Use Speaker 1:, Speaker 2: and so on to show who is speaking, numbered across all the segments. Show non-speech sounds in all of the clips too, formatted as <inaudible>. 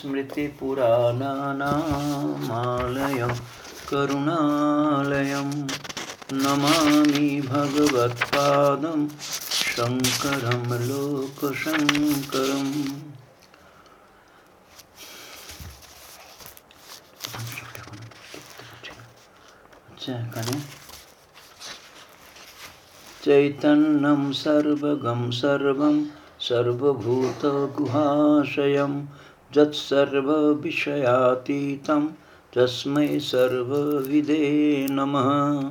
Speaker 1: स्मृतिपुराणानामालयं करुणालयं नमामि भगवत्पादं शङ्करं लोकशङ्करम्। चैतन्यं सर्वगं सर्वं सर्वभूतगुहाशयं यत्सर्वविषयातीतं तस्मै सर्वविदे नमः।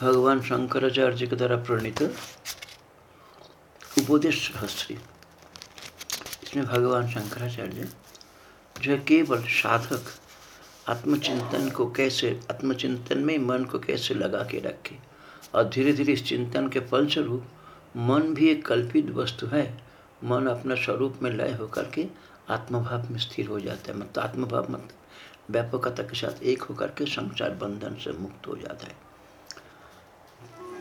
Speaker 1: भगवान शंकराचार्य के द्वारा प्रणीत उपदेश इसमें भगवान शंकराचार्य जो केवल साधक, आत्मचिंतन को कैसे, आत्मचिंतन में मन को कैसे लगा के रखे, और धीरे धीरे इस चिंतन के फलस्वरूप मन भी एक कल्पित वस्तु है मन अपना स्वरूप में लय होकर के आत्मभाव में स्थिर हो जाता है। मतलब आत्मभाव मतलब व्यापकता के साथ एक होकर के संसार बंधन से मुक्त हो जाता है।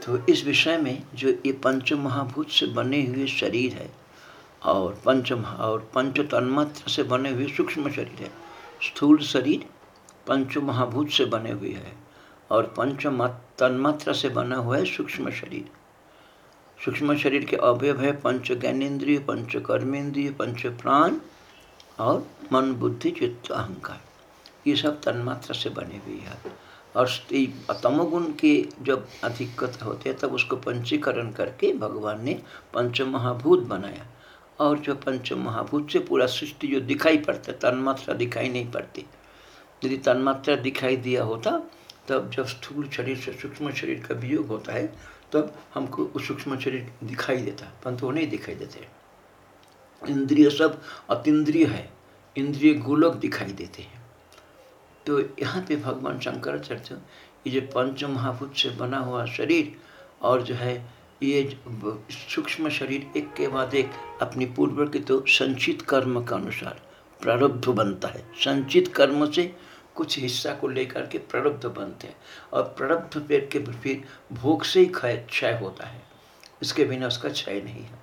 Speaker 1: तो इस विषय में जो ये पंच महाभूत से बने हुए शरीर है और पंच और पंच तन्मात्र से बने हुए सूक्ष्म शरीर है, स्थूल शरीर पंच महाभूत से बने हुए है और पंच तन्मात्रा से बना हुआ है सूक्ष्म शरीर। सूक्ष्म शरीर के अवयव है, पंच ज्ञानेन्द्रिय, पंच कर्मेंद्रिय पंच प्राण और मन, बुद्धि, चित्त, अहंकार। ये सब तन्मात्रा से बने हुई है। और तमोगुण के जब अधिकता होते हैं, तब उसको पंचीकरण करके भगवान ने पंच महाभूत बनाया। और जो पंच महाभूत से पूरा सृष्टि जो दिखाई पड़ता है तन्मात्रा दिखाई नहीं पड़ती। यदि तन्मात्रा दिखाई दिया होता, तब जब स्थूल शरीर से सूक्ष्म शरीर का वियोग होता है तब हमको उस सूक्ष्म शरीर दिखाई देता, परंतु वो नहीं दिखाई देते। इंद्रिय सब अतीन्द्रिय है, इंद्रिय गोलक दिखाई देते हैं। तो यहाँ पे भगवान शंकराचार्य ये जो पंच महाभूत से बना हुआ शरीर और जो है ये सूक्ष्म शरीर एक के बाद एक अपनी पूर्व के तो संचित कर्म का अनुसार प्रारब्ध बनता है। संचित कर्म से कुछ हिस्सा को लेकर के प्रारब्ध बनते हैं और प्रारब्ध पेड़ के फिर भोग से ही क्षय क्षय होता है। इसके बिना उसका क्षय नहीं है।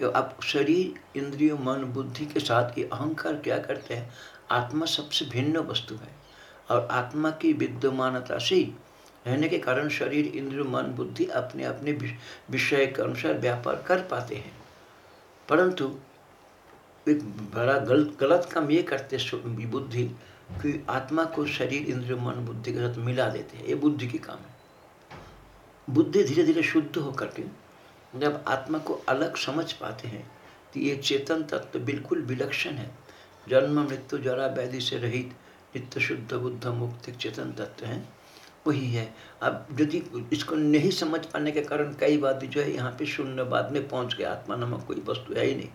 Speaker 1: तो आप शरीर, इंद्रियों, मन, बुद्धि के साथ ये अहंकार क्या करते हैं? आत्मा सबसे भिन्न वस्तु है और आत्मा की विद्यमानता से रहने के कारण शरीर, इंद्रिय, मन, बुद्धि अपने अपने विषय के अनुसार व्यापार कर पाते हैं। परंतु एक बड़ा गलत गलत काम ये करते बुद्धि कि आत्मा को शरीर, इंद्रिय, मन, बुद्धि के साथ मिला देते हैं। ये बुद्धि की काम है। बुद्धि धीरे धीरे शुद्ध होकर के जब आत्मा को अलग समझ पाते हैं तो ये चेतन तत्व बिल्कुल विलक्षण है। जन्म, मृत्यु जरा व्याधि से रहित नित्य शुद्ध, बुद्ध, मुक्त चेतन तत्व है। वही है अब यदि इसको नहीं समझ पाने के कारण कई बात जो है यहाँ पे शून्यवाद में पहुँच गया। आत्मा नामक कोई वस्तु है ही नहीं।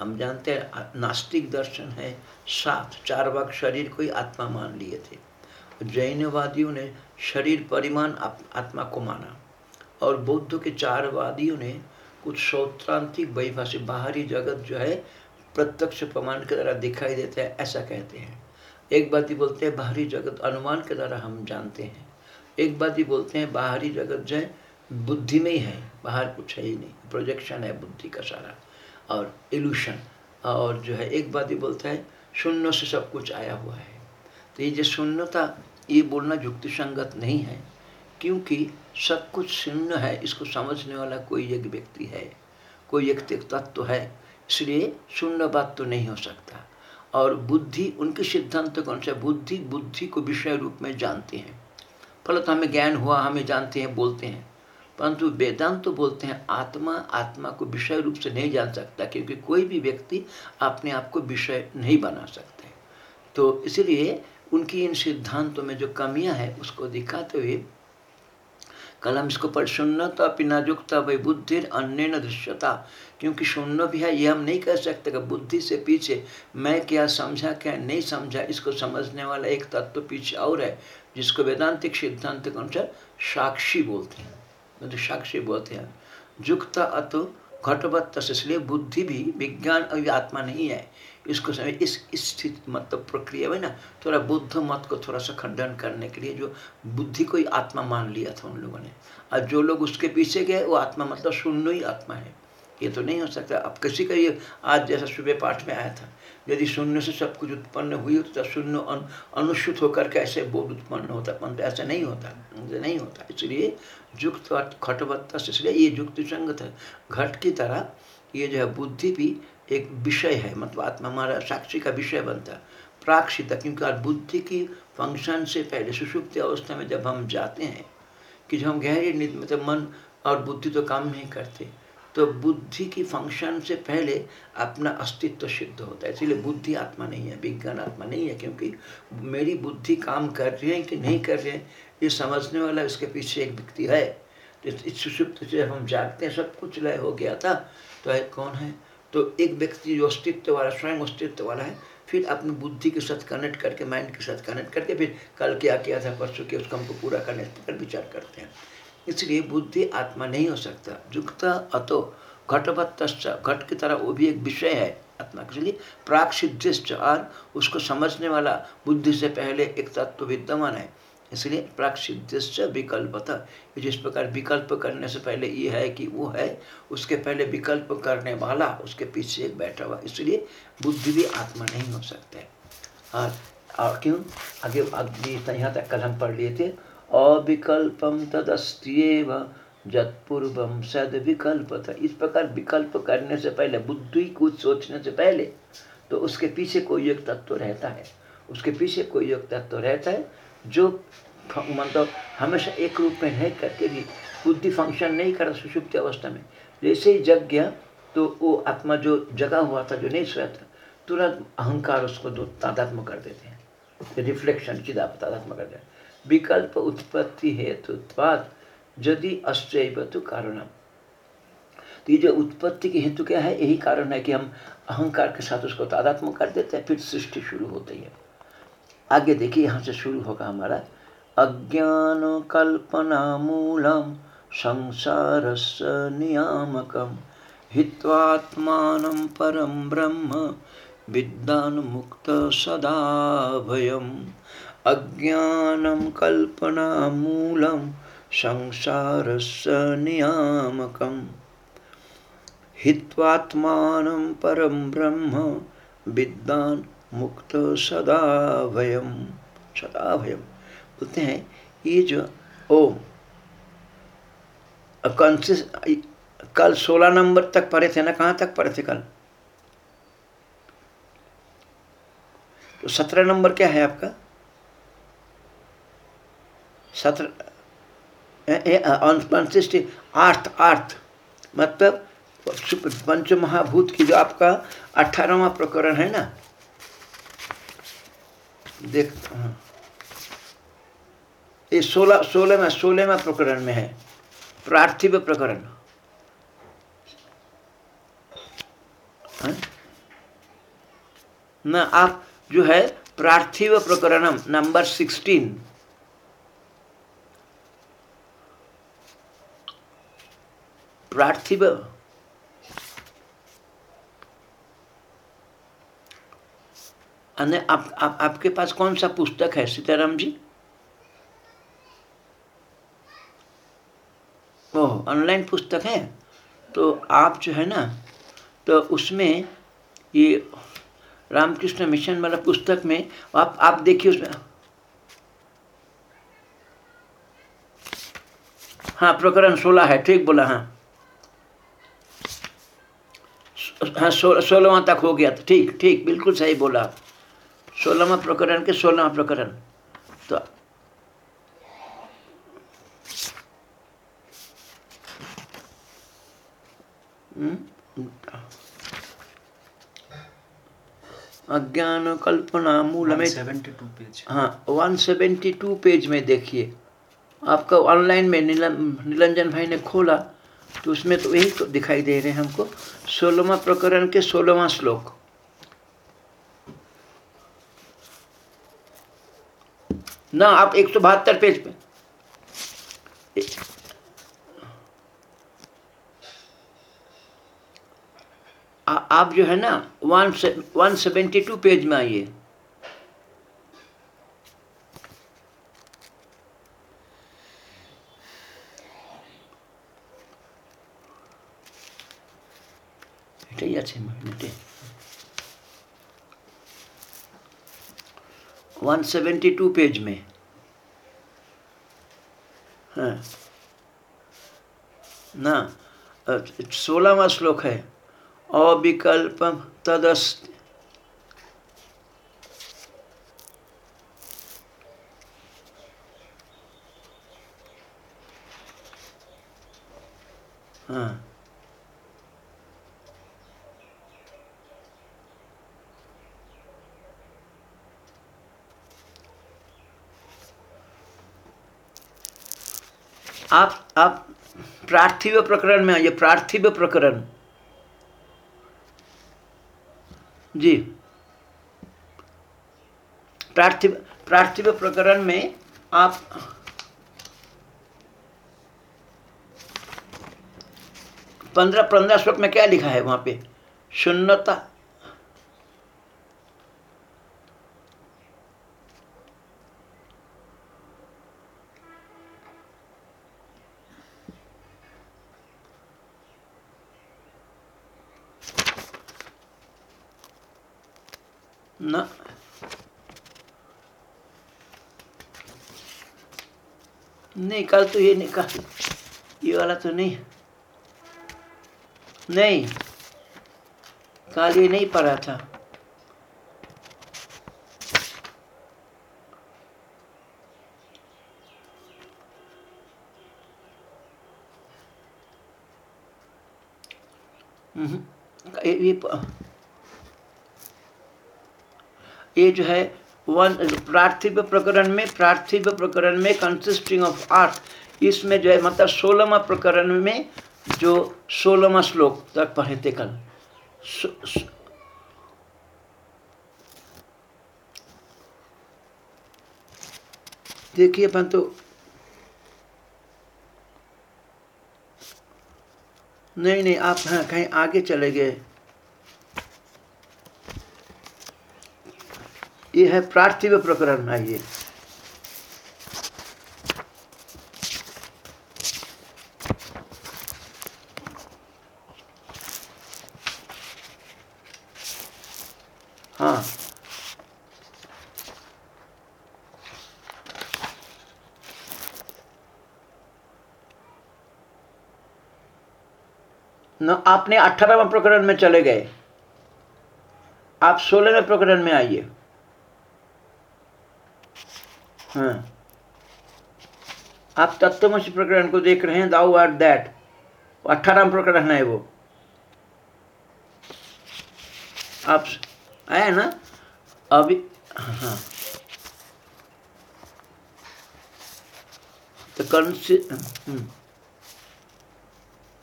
Speaker 1: हम जानते हैं नास्तिक दर्शन है। सात, चार भाग शरीर को ही आत्मा मान लिए थे। जैनवादियों ने शरीर परिमाण आत्मा को माना। और बौद्ध के चार वादियों ने कुछ सौत्रांतिक वैभाषी बाहरी जगत जो है प्रत्यक्ष प्रमाण के द्वारा दिखाई देता है, ऐसा कहते हैं। एक बात ही बोलते हैं, बाहरी जगत अनुमान के द्वारा हम जानते हैं। एक बात ही बोलते हैं, बाहरी जगत जो है, बुद्धि में ही है, बाहर कुछ है ही नहीं। प्रोजेक्शन है बुद्धि का सारा, और इल्यूशन और जो है, एक बात ही बोलता है, शून्य से सब कुछ आया हुआ है। तो ये जो शून्यता, ये बोलना युक्ति संगत नहीं है, क्योंकि सब कुछ शून्य है, इसको समझने वाला कोई एक व्यक्ति है, कोई एक तत्व है, इसलिए शून्य बात तो नहीं हो सकता। और बुद्धि, उनके सिद्धांत कौन सा बुद्धि बुद्धि को विषय रूप में जानते हैं। फलत हमें ज्ञान हुआ, हमें जानते हैं, बोलते हैं। परंतु वेदांत तो बोलते हैं, आत्मा आत्मा को विषय रूप से नहीं जान सकता, क्योंकि कोई भी व्यक्ति अपने आप को विषय नहीं बना सकते। तो इसलिए उनकी इन सिद्धांतों में जो कमियाँ हैं, उसको दिखाते हुए कल हम इसको पढ़ शून्यता अपनी नाजुकता वही बुद्धि अन्य न दृश्यता। क्योंकि शून्य भी है, ये हम नहीं कह सकते कि बुद्धि से पीछे मैं क्या समझा, क्या नहीं समझा, इसको समझने वाला एक तत्व पीछे और है। जिसको वेदांतिक सिद्धांत के अनुसार साक्षी बोलते हैं। मतलब साक्षी बोलते हैं। जुक्ता अतो घटवत इसलिए बुद्धि भी विज्ञान अभी आत्मा नहीं है। इसको समय इस इस स्थिति मतलब प्रक्रिया में ना थोड़ा बुद्ध मत को थोड़ा सा खंडन करने के लिए जो बुद्धि को ही आत्मा मान लिया था उन लोगों ने। और जो लोग उसके पीछे गए, वो आत्मा मतलब शून्य ही आत्मा है। ये तो नहीं हो सकता। अब किसी का ये आज जैसा सुबह पाठ में आया था यदि शून्य से सब कुछ उत्पन्न हुई तो शून्य अनुसूत होकर कैसे बोध उत्पन्न होता परंतु ऐसा नहीं होता नहीं होता। इसलिए युक्त घटवत्ता से इसलिए ये युक्त संगत है। घट की तरह ये जो है बुद्धि भी एक विषय है मतलब आत्मा हमारा साक्षी का विषय बनता है, प्राक्षित क्योंकि बुद्धि की फ़ंक्शन से पहले सुषुप्त अवस्था में जब हम जाते हैं, कि जब हम गहरी मतलब मन और बुद्धि तो काम नहीं करते। तो बुद्धि की फ़ंक्शन से पहले अपना अस्तित्व सिद्ध होता है। इसीलिए बुद्धि आत्मा नहीं है, विज्ञान आत्मा नहीं है, क्योंकि मेरी बुद्धि काम कर रही है कि नहीं कर रही है, ये समझने वाला इसके पीछे एक व्यक्ति है। तो इस सुषुप्त से हम जागते हैं, सब कुछ लय हो गया था तो है कौन है? तो एक व्यक्ति जो अस्तित्व वाला, स्वयं अस्तित्व वाला है, फिर अपनी बुद्धि के साथ कनेक्ट करके माइंड के साथ कनेक्ट करके, फिर कल क्या किया था, परसों के उस हमको पूरा करने पर विचार करते हैं। इसलिए बुद्धि आत्मा नहीं हो सकता। युक्त अतो घटवत्त घट की तरह वो भी एक विषय है आत्मा के लिए। प्राक सिद्धिश्च और उसको समझने वाला बुद्धि से पहले एक तत्व विद्यमान है। इसलिए प्राक सिद्धिश्च विकल्पता। जिस प्रकार विकल्प करने से पहले ये है कि वो है, उसके पहले विकल्प करने वाला, उसके पीछे एक बैठा हुआ। इसलिए बुद्धि भी आत्मा नहीं हो सकते। और और क्यों? आगे आगे, यहाँ तक कल हम पढ़ लिए थे। अविकल्पम तदस्त्येव जत्पूर्वम सद विकल्प था इस प्रकार विकल्प करने से पहले, बुद्धि कुछ सोचने से पहले तो उसके पीछे कोई एक तत्व रहता है। उसके पीछे कोई एक तत्व रहता है, जो मतलब हमेशा एक रूप में रह करके भी बुद्धि फ़ंक्शन नहीं करा सुषुप्त अवस्था में। जैसे ही जग गया तो वो आत्मा जो जगा हुआ था, जो नहीं सोया था, तुरंत अहंकार उसको दो तादात्म कर देते हैं। रिफ्लेक्शन सीधा तादात्म कर देते हैं। विकल्प उत्पत्ति हेतुत्वाद यदि अश्चैव तो कारण तो ये जो उत्पत्ति की हेतु क्या है, यही कारण है कि हम अहंकार के साथ उसको तादात्म कर देते हैं, फिर सृष्टि शुरू होती है। आगे देखिए, यहाँ से शुरू होगा हमारा अज्ञान कल्पना मूलम संसार नियामकम, हित्वात्मान परम ब्रह्म, विद्वान मुक्त सदा भयम अज्ञानं कल्पनामूलं संसारस्य नियामकं हित्वात्मानं परं ब्रह्म, विद्वान मुक्त सदा भयम सदा भयम बोलते हैं, ये जो ओम कॉन्सियस कल 16 नंबर तक पढ़े थे ना, कहाँ तक पढ़े थे कल? तो 17 नंबर क्या है आपका? सत्र आर्थ आर्थ। मतलब पंच महाभूत की जो आपका अठारहवा प्रकरण है ना? देख हाँ। ये सोलह सोलह में सोलहवा प्रकरण में है। पार्थिव प्रकरण। हाँ? ना, आप जो है पार्थिव प्रकरणम, नंबर सिक्सटीन। पार्थिव आप, आप आपके पास कौन सा पुस्तक है सीताराम जी? ओह ऑनलाइन पुस्तक है? तो आप जो है ना तो उसमें ये रामकृष्ण मिशन वाला पुस्तक में आप आप देखिए उसमें। हाँ प्रकरण सोलह है ठीक बोला हाँ। हाँ सोलहवा तक हो गया ठीक ठीक बिल्कुल सही बोला। सोलहवा प्रकरण के सोलहवा प्रकरण। तो हम्म? अज्ञान कल्पना मूल में पेज। हाँ वन सेवेंटी टू पेज में देखिए। आपका ऑनलाइन में निलंजन भाई ने खोला। तो उसमें तो यही तो दिखाई दे रहे हैं हमको सोलहवा प्रकरण के सोलहवा श्लोक। ना आप एक सौ बहत्तर पेज पे। आ, आप जो है ना one one seventy two page में आइए। এটাই আছে মিনিটে वन सेवेंटी टू पेज में हाँ ना सोलहवा श्लोक है अविकल्प तदस्त आप आप पार्थिव प्रकरण में आइए पार्थिव प्रकरण। जी। पार्थिव पार्थिव प्रकरण में आप पंद्रह पंद्रह श्लोक में क्या लिखा है वहाँ पे? शून्यता ना नहीं कल तो ये नहीं कल ये वाला तो नहीं। नहीं। कल ये नहीं पड़ा था। हम्म, ये ये- ये जो है वन पार्थिव प्रकरण में पार्थिव प्रकरण में कंसिस्टिंग ऑफ़ आर्ट इसमें जो है मतलब सोलहवा प्रकरण में जो सोलहवा श्लोक तक पढ़े थे कल देखिए अपन तो नहीं नहीं, आप हाँ कहीं आगे चले गए। ये है पार्थिव प्रकरण में आइए हाँ। न, आपने अठारहवें प्रकरण में चले गए। आप सोलहवें प्रकरण में आइए। हाँ। आप तत्वमसी प्रकरण को देख रहे हैं दाउ आर दैट अठारह प्रकरण है वो। आप आए ना? अभी हाँ। तो कौन से हम्म।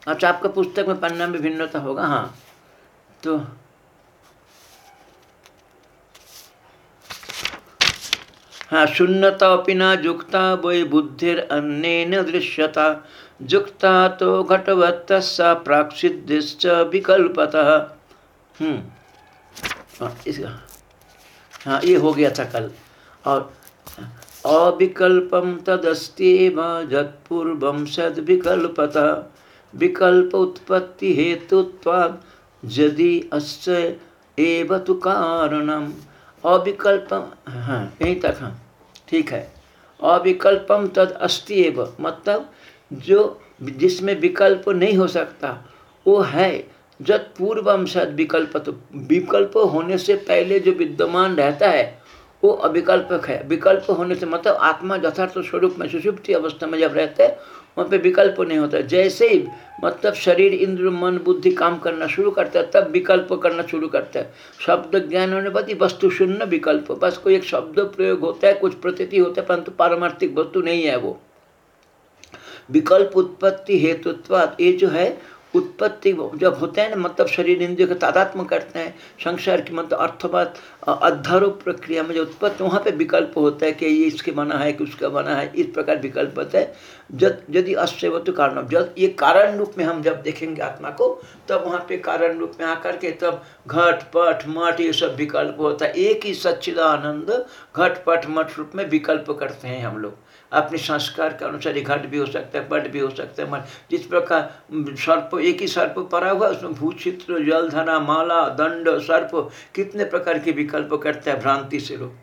Speaker 1: अच्छा आपका पुस्तक में पन्ना में भिन्नता होगा हाँ। तो हाँ शून्यता अपि न जुक्ता वै बुद्धिरन्येन दृश्यता। जुक्ता तो घटवत्तस्सा प्राक्सिद्धिश्च विकल्पतः। हम्म। हाँ, हाँ ये हो गया था कल। और अविकल्पम जत्पूर्वं सद्विकल्पतः। विकल्प उत्पत्ति हेतुत्वाद यदि अस्य एव तु कारणम। अविकल्पम हाँ यहीं तक हाँ। ठीक है। अविकल्पम तद अस्ति एव। मतलब जो जिसमें विकल्प नहीं हो सकता, वो है। जब पूर्वम सद विकल्प तो विकल्प होने से पहले जो विद्यमान रहता है, वो अविकल्पक है। विकल्प होने से मतलब आत्मा यथार्थ स्वरूप में सुषुप्ति अवस्था में जब रहते हैं वहाँ पे विकल्प नहीं होता। जैसे ही मतलब शरीर इंद्र मन, बुद्धि काम करना शुरू करता है, तब विकल्प करना शुरू करता है। शब्द ज्ञान होने पर वस्तु शून्य विकल्प। बस कोई एक शब्द प्रयोग होता है, कुछ प्रतीति होता है, परंतु पारमार्थिक वस्तु नहीं है वो। विकल्प उत्पत्ति हेतुत्व ये जो है उत्पत्ति जब होते हैं ना मतलब शरीर इंद्रियों का तादात्म करते हैं, संसार की मतलब अर्थवत अध्यारोप प्रक्रिया में जो उत्पत्ति वहाँ पे विकल्प होता है कि ये इसके बना है कि उसका बना है, इस प्रकार विकल्प होता है। जब यदि अश्व तो कारण जब ये कारण रूप में हम जब देखेंगे आत्मा को, तब वहाँ पे कारण रूप में आकर के तब घट, पट मठ ये सब विकल्प होता है। एक ही सच्चिदानंद घट, पट मठ रूप में विकल्प करते हैं हम लोग। अपने संस्कार के अनुसार घट भी हो सकता है पट भी हो सकता है जिस प्रकार सर्प, एक ही सर्प पड़ा हुआ, उसमें भूचित्र, जलधना, माला, दंड, सर्प, कितने प्रकार के विकल्प करता है भ्रांति से लोग।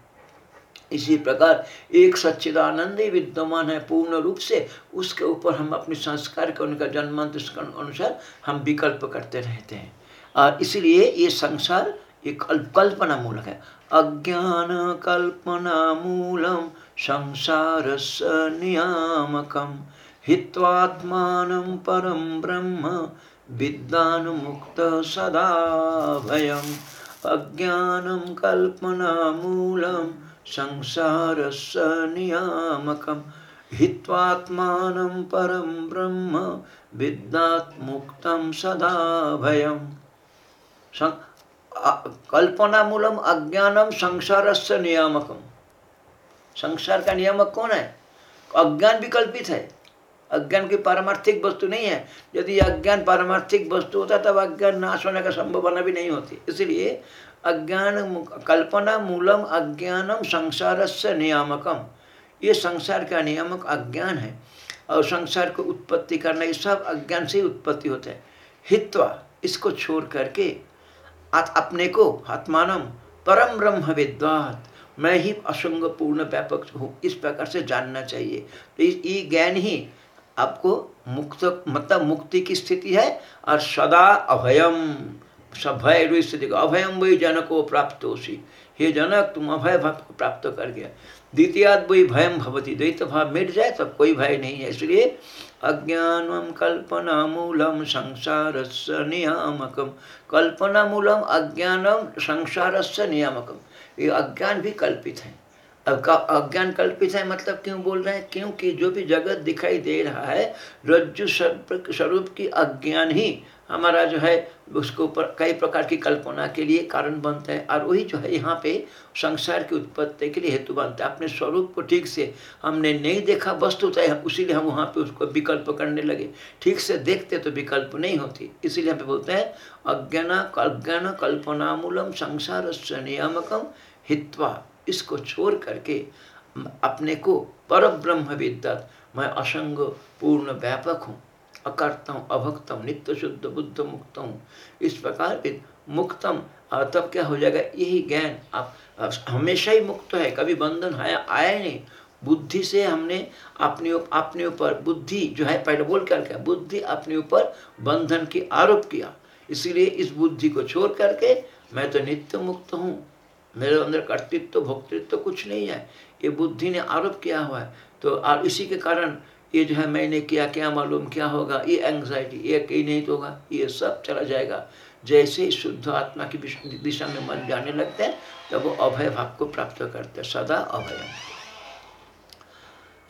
Speaker 1: इसी प्रकार एक सच्चिदानंद ही विद्यमान है, पूर्ण रूप से, उसके ऊपर हम अपने संस्कार के उनका जन्मांत अनुसार हम विकल्प करते रहते हैं। और इसलिए ये संसार एक कल्पना मूलक है। अज्ञान कल्पना मूलम संसारस्य नियामकं हित्वात्मानं परं ब्रह्म विद्वान्मुक्तः सदा भयम्। अज्ञानं कल्पनामूलं संसारस्य नियामकं हित्वात्मानं परं ब्रह्म विद्यात् मुक्तं सदा भयम्। कल्पनामूलम अज्ञानम संसारस्य नियामकम। संसार का नियामक कौन है? अज्ञान विकल्पित है। अज्ञान की पारमार्थिक वस्तु नहीं है। यदि अज्ञान पारमार्थिक वस्तु होता, तब अज्ञान नाश होने का संभावना भी नहीं होती। इसलिए अज्ञान कल्पना मूलम अज्ञानम संसार से नियामकम। ये संसार का नियामक अज्ञान है और संसार को उत्पत्ति करना, ये सब अज्ञान से ही उत्पत्ति होता है। हित्वा, इसको छोड़ करके अपने को आत्मानम परम ब्रह्म विद्वात। मैं ही असंग पूर्ण व्यापक हूँ, इस प्रकार से जानना चाहिए। तो ये ज्ञान ही आपको मुक्त मतलब मुक्ति की स्थिति है और सदा अभयम, सभय स्थिति को अभयम वही जनको प्राप्त होशी। हे जनक, तुम अभय भाव को प्राप्त कर गया। द्वितीयाद वही भयम भवती। द्वैत भाव मिट जाए तो कोई भय नहीं है। इसलिए अज्ञानम कल्पना मूलम संसार से नियामकम। कल्पना मूलम अज्ञानम संसार से नियामकम। ये अज्ञान भी कल्पित है। अब का अज्ञान कल्पित है मतलब क्यों बोल रहे हैं? क्योंकि जो भी जगत दिखाई दे रहा है, रज्जु स्वरूप की अज्ञान ही हमारा जो है, उसके ऊपर कई प्रकार की कल्पना के लिए कारण बनता है। और वही जो है, यहाँ पे संसार की उत्पत्ति के लिए हेतु बनता है। अपने स्वरूप को ठीक से हमने नहीं देखा, वस्तु है, उसीलिए हम वहाँ पे उसको विकल्प करने लगे। ठीक से देखते तो विकल्प नहीं होती। इसीलिए हम बोलते हैं, अज्ञान अज्ञान कल्पना मूलम संसार नियामकम। हित्वा, इसको छोड़ करके अपने को पर ब्रह्म विद्वत मैं असंग, पूर्ण, व्यापक हूँ। अकर्ता अकर्तम अभक्तम नित्य शुद्ध, बुद्ध मुक्त हूँ। इस प्रकार के मुक्तम तब क्या हो जाएगा? यही ज्ञान, आप हमेशा ही मुक्त है, कभी बंधन आया आया नहीं। बुद्धि से हमने अपने अपने ऊपर, बुद्धि जो है, पहले बोल कर क्या बुद्धि अपने ऊपर बंधन की आरोप किया। इसीलिए इस बुद्धि को छोड़ करके मैं तो नित्य मुक्त हूँ। मेरे अंदर कर्तृत्व, भोक्तृत्व कुछ नहीं है। ये बुद्धि ने आरोप किया हुआ है। तो और इसी के कारण ये जो है मैंने किया, क्या मालूम क्या होगा? ये एंग्जाइटी ये कहीं नहीं तो होगा। ये सब चला जाएगा। जैसे ही शुद्ध आत्मा की दिशा में मन जाने लगते हैं, तब वो अभय भाव को प्राप्त करते सदा अभय।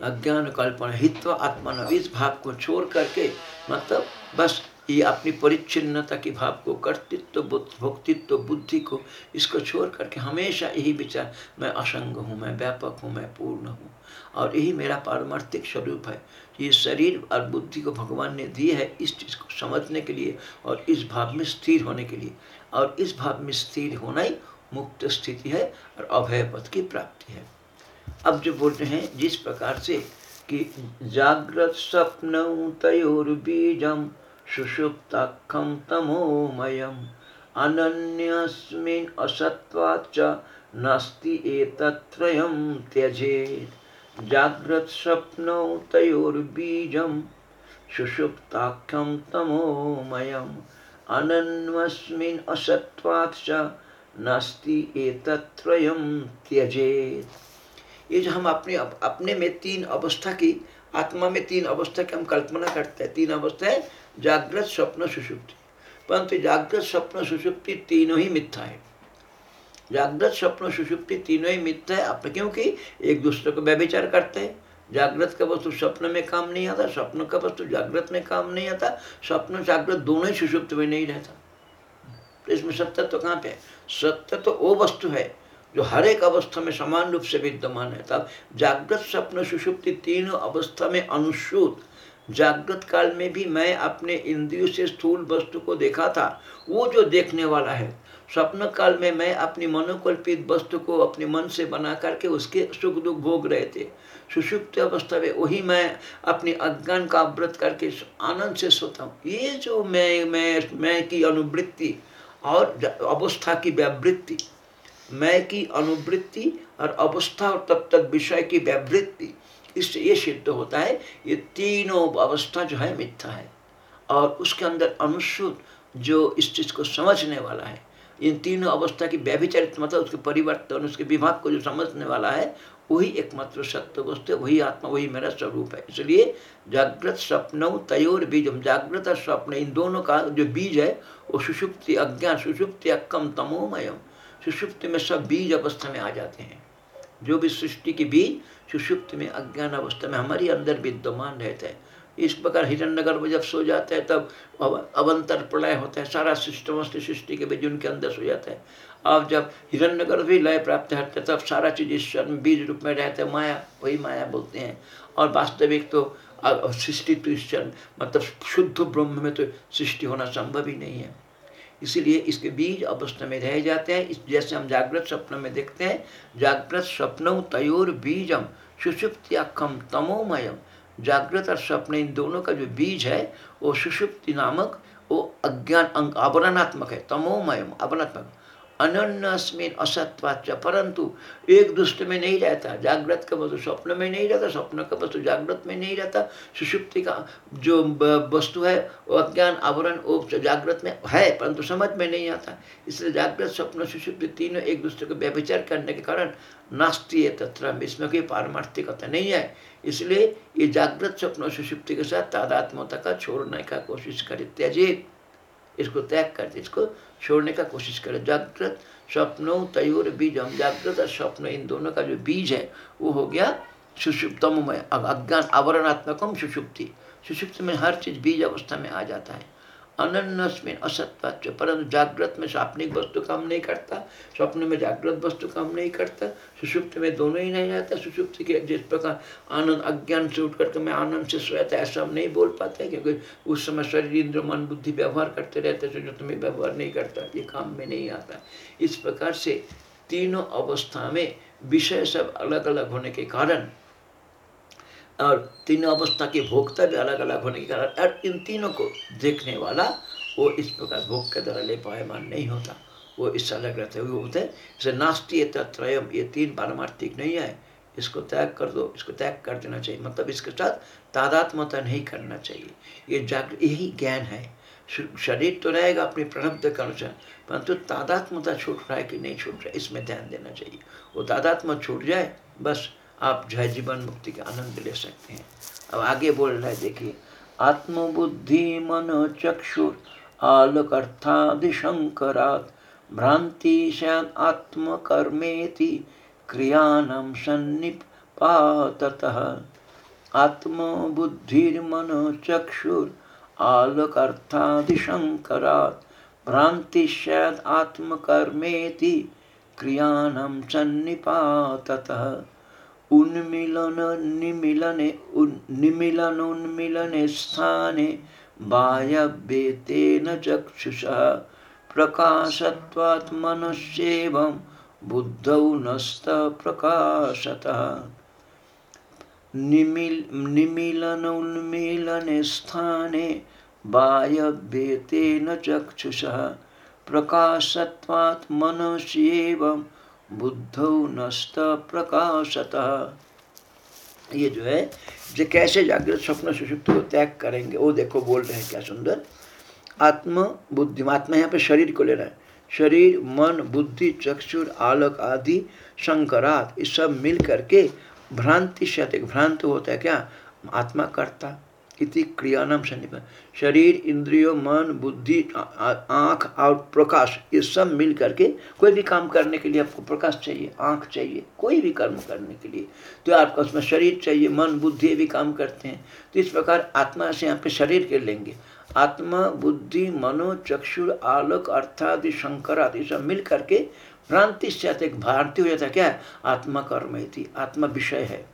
Speaker 1: अज्ञान कल्पना, हित्व आत्मा, इस भाव को छोड़ करके मतलब बस ये अपनी परिच्छिन्नता की भाव को, कर्तृत्व भोक्तित्व, बुद्धि को, इसको छोड़ करके हमेशा यही विचार, मैं असंग हूँ, मैं व्यापक हूँ, मैं पूर्ण हूँ। और यही मेरा पारमार्थिक स्वरूप है। ये शरीर और बुद्धि को भगवान ने दी है इस चीज़ को समझने के लिए और इस भाव में स्थिर होने के लिए। और इस भाव में स्थिर होना ही मुक्त स्थिति है और अभय पद की प्राप्ति है। अब जो बोलते हैं, जिस प्रकार से कि जागृत स्वप्न तयोर्बीजम सुषुप्ताखं तमोमयम् अनन्यस्मिन् असत्त्वाच्च नास्ति एतत्त्रयं त्यजेत्। जाग्रत्स्वप्नौ तयोर्बीजं सुषुप्ताख्यं तमोमयम् अनन्वस्मिन् असत्त्वाच्च नास्ति ये जो हम अपने अपने में तीन अवस्था की, आत्मा में तीन अवस्था की हम कल्पना करते हैं। तीन अवस्था है जागृत स्वप्न सुषुप्ति परंतु जागृत स्वप्न सुषुप्ति तीनों ही मिथ्या है। जागृत स्वप्न सुषुप्ति तीनों ही मिथ्या है आप क्योंकि एक दूसरे को व्यभिचार करते हैं। जागृत का वस्तु स्वप्न में काम नहीं आता, स्वप्न का वस्तु जागृत में काम नहीं आता, स्वप्न जागृत दोनों ही सुषुप्त में नहीं रहता। तो इसमें सत्य तो कहाँ पे है? सत्य तो वो वस्तु है जो हर एक अवस्था में समान रूप से विद्यमान है। तब जागृत स्वप्न सुषुप्ति तीनों अवस्था में अनुसूत जागृत काल में भी मैं अपने इंद्रियों से स्थूल वस्तु को देखा था, वो जो देखने वाला है। स्वप्न काल में मैं अपनी मनोकल्पित वस्तु को अपने मन से बना करके उसके सुख दुख भोग रहे थे। सुषुप्त अवस्था में वही मैं अपने अज्ञान का व्रत करके आनंद से सोता हूँ। ये जो मैं मैं मैं की अनुवृत्ति और अवस्था की व्यावृत्ति, मैं की अनुवृत्ति और अवस्था और तब तक विषय की व्यावृत्ति इससे ये सिद्ध होता है, ये तीनों अवस्था जो है मिथ्या है। और उसके अंदर अनुसूत जो इस चीज़ को समझने वाला है, इन तीनों अवस्था की व्यभिचरित मतलब उसके परिवर्तन, उसके विभाग को जो समझने वाला है, वही एकमात्र सत्य वस्तु वही आत्मा, वही मेरा स्वरूप है। इसलिए जागृत स्वप्न तयोर बीजम जागृत और स्वप्न, इन दोनों का जो बीज है, वो सुषुप्ति अज्ञान, सुषुप्ति अक्कम तमोमयम। सुषुप्ति में सब बीज अवस्था में आ जाते हैं। जो भी सृष्टि के बीज सुषुप्त में अज्ञान अवस्था में हमारी अंदर विद्यमान रहते हैं। इस प्रकार हिरण्यगर में जब सो जाते हैं, तब अवंतर प्रलय होता है, सारा सिस्टम सृष्टि के बीज उनके अंदर सो जाता है। अब जब हिरण्यगर भी लय प्राप्त होते तब सारा चीज़ ईश्वर में बीज रूप में रहते हैं, माया, वही माया बोलते हैं। और वास्तविक तो सृष्टि तो ईश्वर मतलब शुद्ध ब्रह्म में तो सृष्टि होना संभव ही नहीं है। इसीलिए इसके बीज अवस्था में रह जाते हैं। इस जैसे हम जागृत स्वप्न में देखते हैं, जागृत स्वप्न तयोर बीजम, सुषुप्त्याखम तमोमयम। जागृत और स्वप्न इन दोनों का जो बीज है, वो सुषुप्ति नामक, वो अज्ञान अंग आवरणात्मक है, तमोमयम आवरणात्मक अनन्यस्मिन असत्वाच परंतु एक दुष्ट में नहीं रहता, जागृत का वस्तु स्वप्न में नहीं रहता, स्वप्न का वस्तु जागृत में नहीं रहता, सुषुप्ति का जो वस्तु है, वो अज्ञान, आवरण, वो जागृत में है परंतु समझ में नहीं आता। इसलिए जागृत, स्वप्न, सुषुप्ति तीनों एक दूसरे को व्यभिचार करने के कारण नास्ती है तत्र इसमें कोई पारमार्थिकता नहीं है। इसलिए ये जागृत, स्वप्न सुषुप्ति के साथ तादात्मता का छोड़ने का कोशिश करे त्यजित इसको त्याग करते इसको छोड़ने का कोशिश करें। जागृत स्वप्नों, तयोर बीज, हम जागृत और स्वप्न, इन दोनों का जो बीज है, वो हो गया सुषुप्तम अज्ञान, आवरणात्मकम सुषुप्ति। सुषुप्त में हर चीज़ बीज अवस्था में आ जाता है। अनन्नस्मिन असत्वाच परंतु जागृत में सापनिक वस्तु काम नहीं करता, स्वप्न में जागृत वस्तु काम नहीं करता सुषुप्त में दोनों ही नहीं रहता सुषुप्त के जिस प्रकार आनंद, अज्ञान से उठ करके मैं आनंद से सोया ऐसा हम नहीं बोल पाते, क्योंकि उस समय शरीर इंद्र मन, बुद्धि व्यवहार करते रहते जो तुम्हें व्यवहार नहीं करता, ये काम में नहीं आता। इस प्रकार से तीनों अवस्था में विषय सब अलग अलग होने के कारण और तीनों अवस्था के भोक्ता भी अलग अलग होने के कारण और इन तीनों को देखने वाला वो इस प्रकार भोग के द्वारा ले पायमान नहीं होता। वो इससे अलग रहते हुए होते हैं जैसे नास्ती त्रयम, ये तीन पारमार्थिक नहीं है। इसको त्याग कर दो, इसको त्याग कर देना चाहिए। मतलब इसके साथ तादात्मता नहीं करना चाहिए। ये जागृत यही ज्ञान है। शरीर तो रहेगा अपने प्रणब्ध के अनुसार, परंतु तादात्मता छूट रहा है कि नहीं छूट रहा है, इसमें ध्यान देना चाहिए। वो तादात्म छूट जाए, बस। आप जय जीवन मुक्ति का आनंद ले सकते हैं। अब आगे बोल रहे देखिए, आत्मबुद्धि मन चक्षुर आलकर्थादिशंकरात्, भ्रांति सैन आत्मकर्मेति क्रियानम सन्निपाततः। आत्मबुद्धिर्मन चक्षुर, आलकर्थादिशंकरात्, भ्रांति सैन आत्मकर्मेति क्रियानम सन्निपाततः। उन्मिलन, निमिलने निमिलन, उन्मिलने स्थाने वायव्येतेन चक्षुषा, प्रकाशत्वात् मनस्येवं बुद्धौ नस्त प्रकाशतः। निमिल, निमिलन, उन्मीलने स्थाने वायव्येतेन चक्षुषः, प्रकाशत्वात् मनस्येवं बुद्धो नष्ट प्रकाशतः। ये जो है जो कैसे जागृत स्वप्न सुषुप्त को त्याग करेंगे, वो देखो, बोल रहे हैं क्या सुंदर। आत्म बुद्धि, आत्मा यहाँ पे शरीर को ले रहा है। शरीर, मन, बुद्धि, चक्षुर, आलक आदि शंकरात ये सब मिल करके भ्रांति से भ्रांत होता है क्या? आत्मा करता। इति क्रिया नाम सन्निपात शरीर, इंद्रियों, मन, बुद्धि आँख और प्रकाश, ये सब मिल करके कोई भी काम करने के लिए आपको प्रकाश चाहिए, आँख चाहिए, कोई भी कर्म करने के लिए। तो आपका उसमें शरीर चाहिए, मन, बुद्धि भी काम करते हैं। तो इस प्रकार आत्मा से यहाँ पे शरीर के लेंगे। आत्मा, बुद्धि, मनो, चक्षुर, आलोक, अर्थादि, शंकर आदि सब मिल करके भ्रांति से एक भ्रांति हो जाता क्या? आत्मा कर्म थी आत्मा विषय है।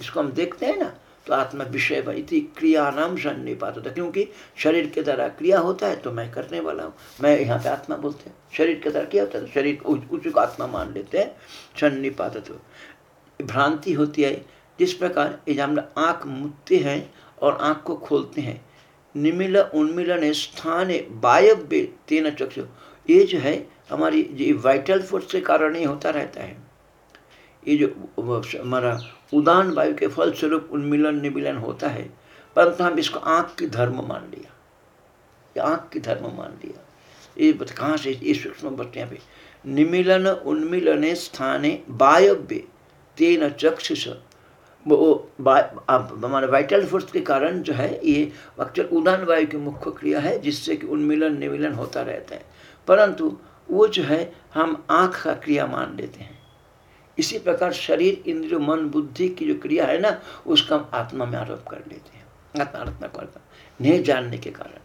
Speaker 1: इसको हम देखते हैं ना? तो आत्मा विषय इति क्रिया नाम सन्निपात होता क्योंकि शरीर के द्वारा क्रिया होता है तो मैं करने वाला हूँ। मैं यहाँ पे आत्मा बोलते हैं। शरीर के द्वारा क्या होता है तो शरीर उसी को आत्मा मान लेते हैं सन्निपात तो भ्रांति होती है, जिस प्रकार ये हम आँख मुतते हैं और आँख को खोलते हैं, निमिल उन्मिलन स्थान वायव्य तेन चक्षु। ये जो है, हमारी जो वाइटल फोर्स के कारण ही होता रहता है। ये जो हमारा उदान वायु के फलस्वरूप उन्मिलन निमिलन होता है, परंतु हम इसको आँख की धर्म मान लिया। आँख की धर्म मान लिया। ये कहाँ से ये सूक्ष्म यहाँ पे? निमिलन उन्मिलन स्थाने वायव्य तेन चक्षुष। वो हमारे वाइटल फोर्स के कारण जो है, ये अक्सर उदान वायु की मुख्य क्रिया है, जिससे कि उन्मिलन निमिलन होता रहता है। परंतु वो जो है, हम आँख का क्रिया मान लेते हैं। इसी प्रकार शरीर इंद्र मन, बुद्धि की जो क्रिया है ना, उसका हम आत्मा में आरोप कर लेते हैं। आत्मा आत्मा करता नहीं जानने के कारण।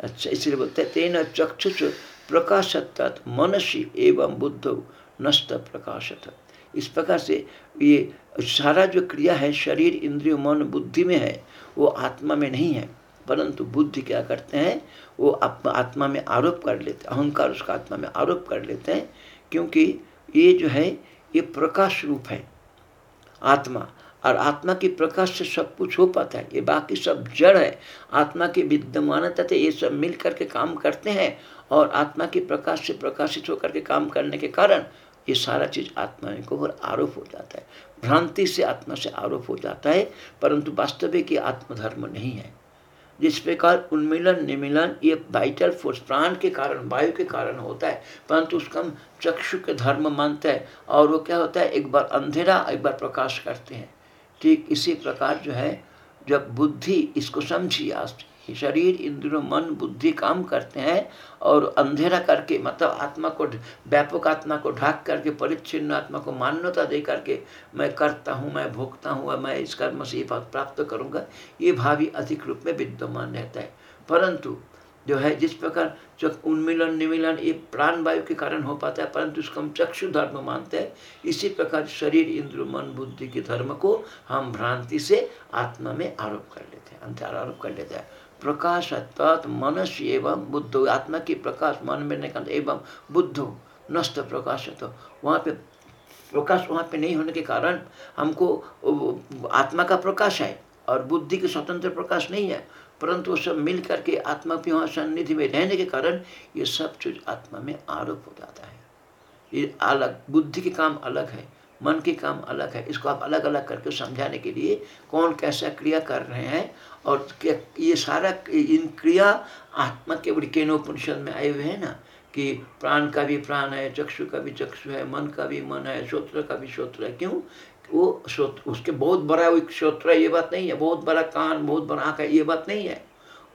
Speaker 1: अच्छा इसलिए बोलते हैं, तेना चक्षुष प्रकाशत मनसी एवं बुद्ध नष्ट प्रकाशत। इस प्रकार से ये सारा जो क्रिया है, शरीर, इंद्रिय, मन, बुद्धि में है, वो आत्मा में नहीं है। परंतु बुद्धि क्या करते हैं, वो आत्मा में आरोप कर लेते अहंकार उसका आत्मा में आरोप कर लेते हैं, क्योंकि ये जो है ये प्रकाश रूप है। आत्मा, और आत्मा की प्रकाश से सब कुछ हो पाता है। ये बाकी सब जड़ है। आत्मा की विद्यमानता से ये सब मिल करके काम करते हैं, और आत्मा की प्रकाश से प्रकाशित होकर के काम करने के कारण ये सारा चीज़ आत्मा को ऊपर आरोप हो जाता है। भ्रांति से आत्मा से आरोप हो जाता है, परंतु वास्तविक ये आत्मधर्म नहीं है। जिस प्रकार उन्मिलन निमिलन ये वाइटल फोर्स प्राण के कारण, वायु के कारण होता है, परंतु उसका हम चक्षु के धर्म मानते हैं और वो क्या होता है? एक बार अंधेरा, एक बार प्रकाश करते हैं। ठीक इसी प्रकार जो है, जब बुद्धि इसको समझी आज शरीर इंद्र मन, बुद्धि काम करते हैं और अंधेरा करके मतलब आत्मा को व्यापक आत्मा को ढाक करके, परिच्छिन्न आत्मा को मान्यता दे करके मैं करता हूँ, मैं भोगता हूँ मैं इस कर्म से ये प्राप्त करूँगा, ये भावी अधिक रूप में विद्यमान रहता है। परंतु जो है, जिस प्रकार चक उन्मिलन, निमिलन ये प्राण वायु के कारण हो पाता है, परंतु उसको हम चक्षु धर्म मानते हैं, इसी प्रकार शरीर इंद्र मन, बुद्धि के धर्म को हम भ्रांति से आत्मा में आरोप कर लेते हैं अंतर आरोप कर लेते हैं। प्रकाश मनुष्य एवं बुद्ध। आत्मा की प्रकाश मन में निकल एवं बुद्ध नष्ट प्रकाश तो वहाँ पे प्रकाश वहाँ पे नहीं होने के कारण हमको आत्मा का प्रकाश है और बुद्धि के स्वतंत्र प्रकाश नहीं है। परंतु वो सब मिल करके आत्मा की वहाँ सन्निधि में रहने के कारण ये सब चीज़ आत्मा में आरोप हो जाता है। ये अलग, बुद्धि के काम अलग है, मन के काम अलग है। इसको आप अलग अलग करके समझाने के लिए कौन कैसा क्रिया कर रहे हैं और ये सारा इन क्रिया आत्मा के बड़ी केनोपनिषद में आए हुए हैं ना, कि प्राण का भी प्राण है, चक्षु का भी चक्षु है, मन का भी मन है, श्रोत्र का भी श्रोत्र है। क्यों? वो श्रोत्र उसके बहुत बड़ा वो श्रोत्र है, ये बात नहीं है। बहुत बड़ा कान, बहुत बड़ा आँख है, ये बात नहीं है।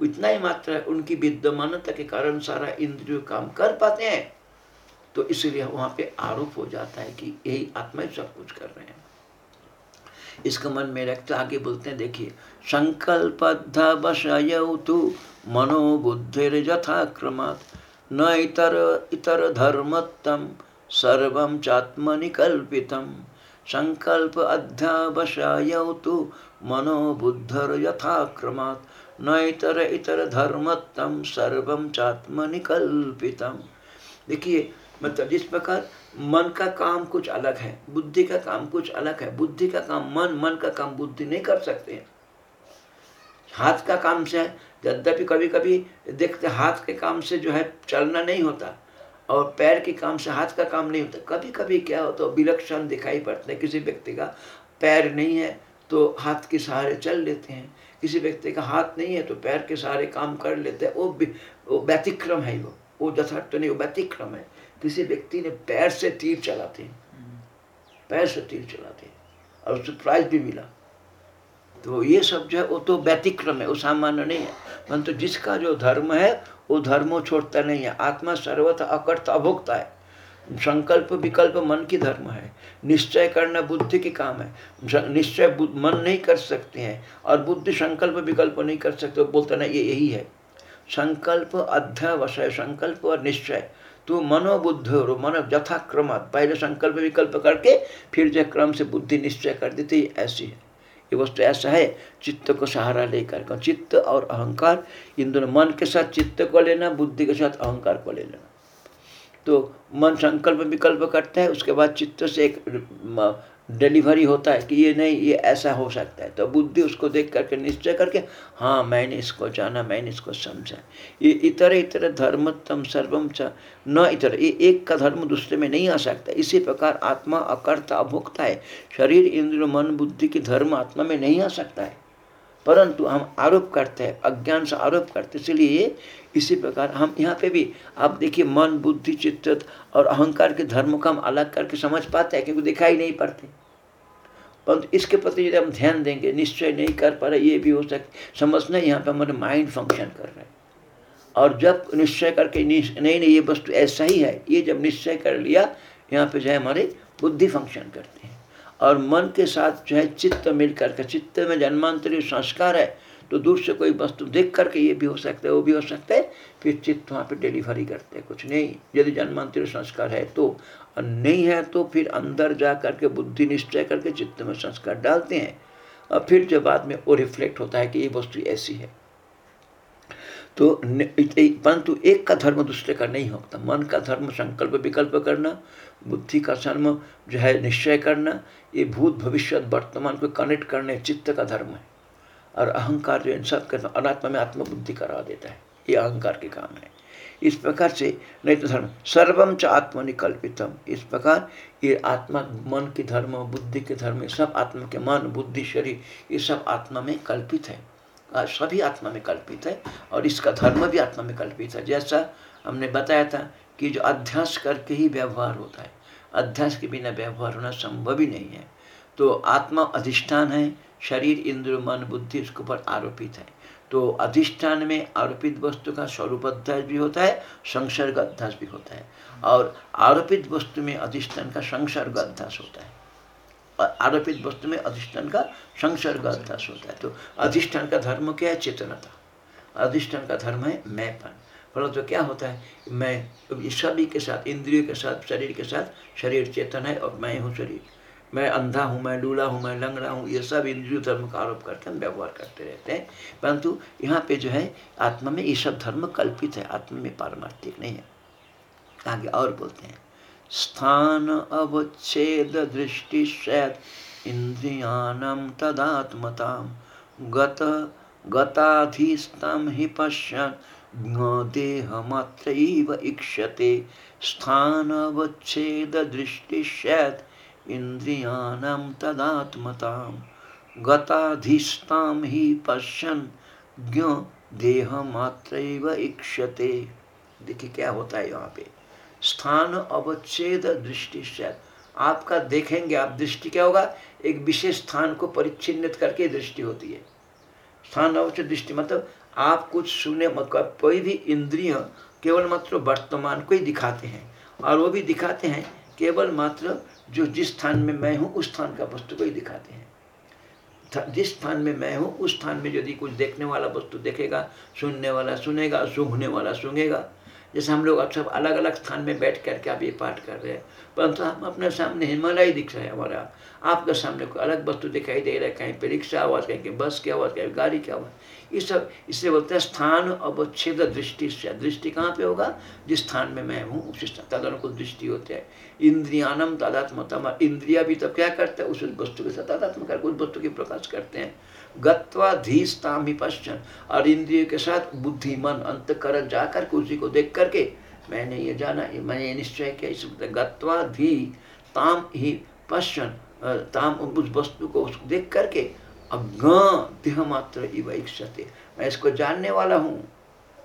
Speaker 1: इतना ही मात्र है, उनकी विद्यमानता के कारण सारा इंद्रिय काम कर पाते हैं। तो इसलिए वहाँ पे आरोप हो जाता है कि यही आत्मा ही सब कुछ कर रहे हैं। इसका मन में रखते आगे बोलते हैं, देखिए संकल्प तो मनोबुद्धिर यथाक्रमात् न इतर इतर धर्मत्तम सर्व चात्मनि कल्पितम संकल्प तो मनोबुद्धर यथाक्रमात् न इतर इतर धर्मत्तम सर्व चात्मनि कल्पितम देखिए मतलब जिस प्रकार मन का काम कुछ अलग है, बुद्धि का काम कुछ अलग है। बुद्धि का काम मन मन का काम बुद्धि नहीं कर सकते हाथ का काम से यद्यपि कभी कभी देखते हाथ के काम से जो है चलना नहीं होता और पैर के काम से हाथ का काम नहीं होता। कभी कभी क्या होता है, विलक्षण दिखाई पड़ता है किसी व्यक्ति का, पैर नहीं है तो हाथ के सहारे चल लेते हैं। किसी व्यक्ति का हाथ नहीं है तो पैर के सहारे काम कर लेते हैं। वो व्यतिक्रम है वो वो यथार्थ नहीं, वो व्यतिक्रम है। किसी व्यक्ति ने पैर से तीर चलाते पैर से तीर चलाते और उससे प्राइज भी मिला। तो ये सब जो है, वो तो व्यतिक्रम है, वो सामान्य नहीं है। परंतु जिसका जो धर्म है, वो धर्मो छोड़ता नहीं है। आत्मा सर्वथा अकर्त अभोक्ता है। संकल्प विकल्प मन की धर्म है। निश्चय करना बुद्धि की काम है। निश्चय मन नहीं कर सकते हैं। और बुद्धि संकल्प विकल्प नहीं कर सकते बोलते ना ये यही है। संकल्प अध्यावशय, संकल्प और निश्चय। तो मनोबुद्ध और मन यथाक्रम पहले संकल्प विकल्प करके फिर जो क्रम से बुद्धि निश्चय कर देती ऐसी है। ये वस्तु ऐसा है, चित्त को सहारा लेकर चित्त और अहंकार, इन दोनों मन के साथ चित्त को लेना, बुद्धि के साथ अहंकार को ले लेना। तो मन संकल्प विकल्प करता है, उसके बाद चित्त से एक डिलीवरी होता है कि ये नहीं, ये ऐसा हो सकता है। तो बुद्धि उसको देख करके, निश्चय करके हाँ मैंने इसको जाना, मैंने इसको समझा। ये इतर इतर धर्म तम सर्वम च, न इतर। ये एक का धर्म दूसरे में नहीं आ सकता। इसी प्रकार आत्मा अकर्ता अभोक्ता है। शरीर इंद्र मन, बुद्धि की धर्म आत्मा में नहीं आ सकता है। परंतु हम आरोप करते हैं, अज्ञान से आरोप करते इसलिए इसी प्रकार हम यहाँ पे भी, आप देखिए, मन, बुद्धि, चित्त और अहंकार के धर्म को हम अलग करके समझ पाते हैं, क्योंकि दिखाई नहीं पड़ते। परंतु इसके प्रति यदि हम ध्यान देंगे, निश्चय नहीं कर पा रहे, ये भी हो सकते समझना यहाँ पे हमारे माइंड फ़ंक्शन कर रहे हैं। और जब निश्चय करके नहीं नहीं, ये वस्तु ऐसा ही है, ये जब निश्चय कर लिया, यहाँ पे जो है हमारे बुद्धि फ़ंक्शन करते हैं। और मन के साथ जो है चित्त मिल करके चित्त में जन्मांतरी संस्कार है तो दूर से कोई वस्तु देख करके ये भी हो सकता है, वो भी हो सकता है, फिर चित्त वहाँ पे डिलीवरी करते हैं, कुछ नहीं। यदि जन्मांतर संस्कार है तो और नहीं है तो फिर अंदर जा करके बुद्धि निश्चय करके चित्त में संस्कार डालते हैं, और फिर जब बाद में वो रिफ्लेक्ट होता है कि ये वस्तु ऐसी है। तो परंतु एक का धर्म दूसरे का नहीं होता। मन का धर्म संकल्प विकल्प करना बुद्धि का धर्म जो है निश्चय करना, ये भूत भविष्य वर्तमान को कनेक्ट करने चित्त का धर्म है। और अहंकार जो इन सब का अनात्मा में आत्मबुद्धि करा देता है, ये अहंकार के काम है। इस प्रकार से नहीं तो धर्म सर्वम च आत्मनिकल्पितम। इस प्रकार ये आत्मा, मन के धर्म, बुद्धि के धर्म सब आत्मा के मन, बुद्धि, शरीर, ये सब आत्मा में कल्पित है, सभी आत्मा में कल्पित है और इसका धर्म भी आत्मा में कल्पित है। जैसा हमने बताया था कि जो अध्यास करके ही व्यवहार होता है। अध्यास के बिना व्यवहार होना संभव ही नहीं है। तो आत्मा अधिष्ठान है, शरीर इंद्र मन, बुद्धि उसके ऊपर आरोपित है। तो अधिष्ठान में आरोपित वस्तु का स्वरूप अध्यास भी होता है, संसर्ग अध्यास भी होता है। और आरोपित वस्तु में अधिष्ठान का संसर्ग अध्यास होता है। आरोपित वस्तु में अधिष्ठान का संसर्ग अध्यास होता है। तो अधिष्ठान का धर्म क्या है? चेतनता अधिष्ठान का धर्म है मैंपन। परंतु तो क्या होता है, मैं सभी के साथ, इंद्रियों के साथ, शरीर के साथ, शरीर चेतन है और मैं हूँ शरीर। मैं अंधा हूँ, मैं लूला हूँ, मैं लंगड़ा हूँ, ये सब इंद्रिय धर्म का आरोप करते हैं, व्यवहार करते रहते हैं। परंतु यहाँ पे जो है, आत्मा में ये सब धर्म कल्पित है, आत्मा में पारमार्थिक नहीं है। आगे और बोलते हैं, स्थान अवच्छेद दृष्टि शैत इंद्रियानम तदात्मताम गत गताधीस्तम ही पश्यन। देहमात्र इक्षते स्थान अवच्छेद दृष्टि शैत इंद्रियाणम तदात्मताम गताधिष्ठाम ही पश्यन ज्ञ देह मात्र इक्षते। देखिए क्या होता है यहाँ पे। स्थान अवच्छेद दृष्टि आपका देखेंगे, आप दृष्टि क्या होगा? एक विशेष स्थान को परिच्छिन्नित करके दृष्टि होती है। स्थान अवच्छेद दृष्टि मतलब आप कुछ सुने मतलब कोई भी इंद्रिय केवल मात्र वर्तमान को ही दिखाते हैं। और वो भी दिखाते हैं, केवल मात्र जो जिस स्थान में मैं हूँ, उस स्थान का वस्तु को ही दिखाते हैं। जिस स्थान में मैं हूँ, उस स्थान में यदि कुछ देखने वाला वस्तु देखेगा, सुनने वाला सुनेगा, सूंघने वाला सूंघेगा। जैसे हम लोग अब सब अलग अलग स्थान में बैठ करके आप ये पाठ कर रहे हैं, परंतु हम अपने सामने हिमालय ही दिख रहे हैं हमारा। आपके सामने कोई अलग वस्तु दिखाई दे रहा है, कहीं पे रिक्शा आवाज़, कहीं बस की आवाज़, कहीं गाड़ी की आवाज़। ये सब इससे बोलते हैं स्थान अवच्छेद दृष्टि से। दृष्टि कहाँ पे होगा? जिस स्थान में मैं हूँ, उस तदनुकूल दृष्टि होते हैं। इंद्रियानम तादात्मतम इंद्रिया भी तब क्या करते हैं? उस वस्तु के साथ तादात्म कर उस वस्तु की प्रकाश करते हैं। गत्वा धीस्ताम ही पश्चन और इंद्रिय के साथ बुद्धि मन अंतकरण जाकर के उसी को देख करके, मैंने ये जाना, ये मैंने ये निश्चय किया। इस गत्वा धी ताम ही पश्चन ताम उस वस्तु को उसको देख करके अज्ञ मात्र इवक्षते मैं इसको जानने वाला हूँ।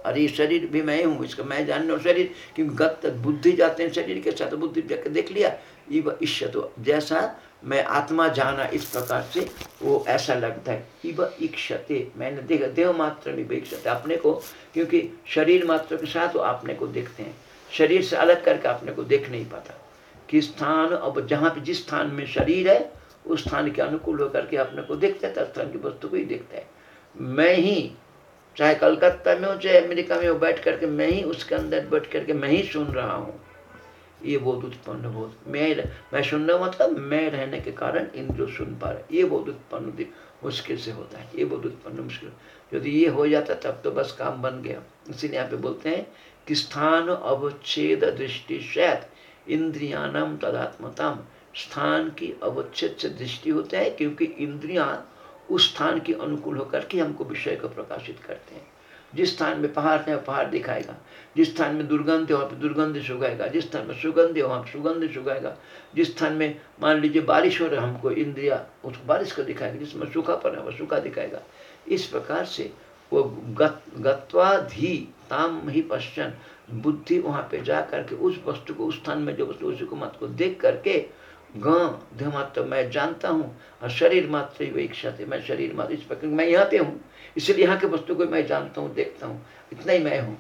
Speaker 1: और ये शरीर भी मैं हूँ। इसका मैं जानने हूँ शरीर, क्योंकि गत बुद्धि जाते हैं शरीर के साथ, बुद्धि देख लिया, इव ईश्य तो जैसा मैं आत्मा जाना इस प्रकार से, वो ऐसा लगता है इब इक्षते मैंने देखा देव मात्र में इक्षते अपने को, क्योंकि शरीर मात्र के साथ वो अपने को देखते हैं। शरीर से अलग करके अपने को देख नहीं पाता। कि स्थान, अब जहाँ पे जिस स्थान में शरीर है उस स्थान के अनुकूल होकर के अपने को देखता है स्थान की वस्तु को ही देखता है। मैं ही, चाहे कलकत्ता में हो, चाहे अमेरिका में हो, बैठ करके मैं ही उसके अंदर बैठ करके मैं ही सुन रहा हूँ। ये बोध उत्पन्न बोध। मैं मैं सुनना मतलब मैं रहने के कारण इंद्र सुन पा रहे, ये बोध उत्पन्न मुश्किल से होता है। ये बोध उत्पन्न मुश्किल। यदि ये हो जाता तब तो बस काम बन गया। इसीलिए यहाँ पे बोलते हैं कि स्थान अवच्छेद दृष्टि शैत इंद्रियानम तदात्मतम स्थान की अवच्छेद से दृष्टि होता है, क्योंकि इंद्रिया उस स्थान के अनुकूल होकर के हमको विषय को प्रकाशित करते हैं। जिस स्थान में पहाड़ है पहाड़ दिखाएगा। जिस स्थान में दुर्गंध है, वहाँ पे दुर्गंध सुगाएगा जिस स्थान में सुगंध है, वहाँ सुगंध सुगाएगा जिस स्थान में मान लीजिए बारिश हो रहा है, हमको इंद्रिया उसको बारिश को दिखाएगा। जिसमें सूखा पर है, वह सूखा दिखाएगा। इस प्रकार से वो गत्वाधि ताम ही पश्चन बुद्धि वहाँ पे जा करके उस वस्तु को, उस स्थान में जो वस्तु, उसी को मत को देख करके गाँव मात्र मैं जानता हूँ, और शरीर मात्र ही इच्छा थे, मैं शरीर मात्र इस प्रकार, मैं यहाँ पे हूँ, इसलिए यहाँ के वस्तु को मैं जानता हूँ, देखता हूँ, इतना ही मैं हूँ।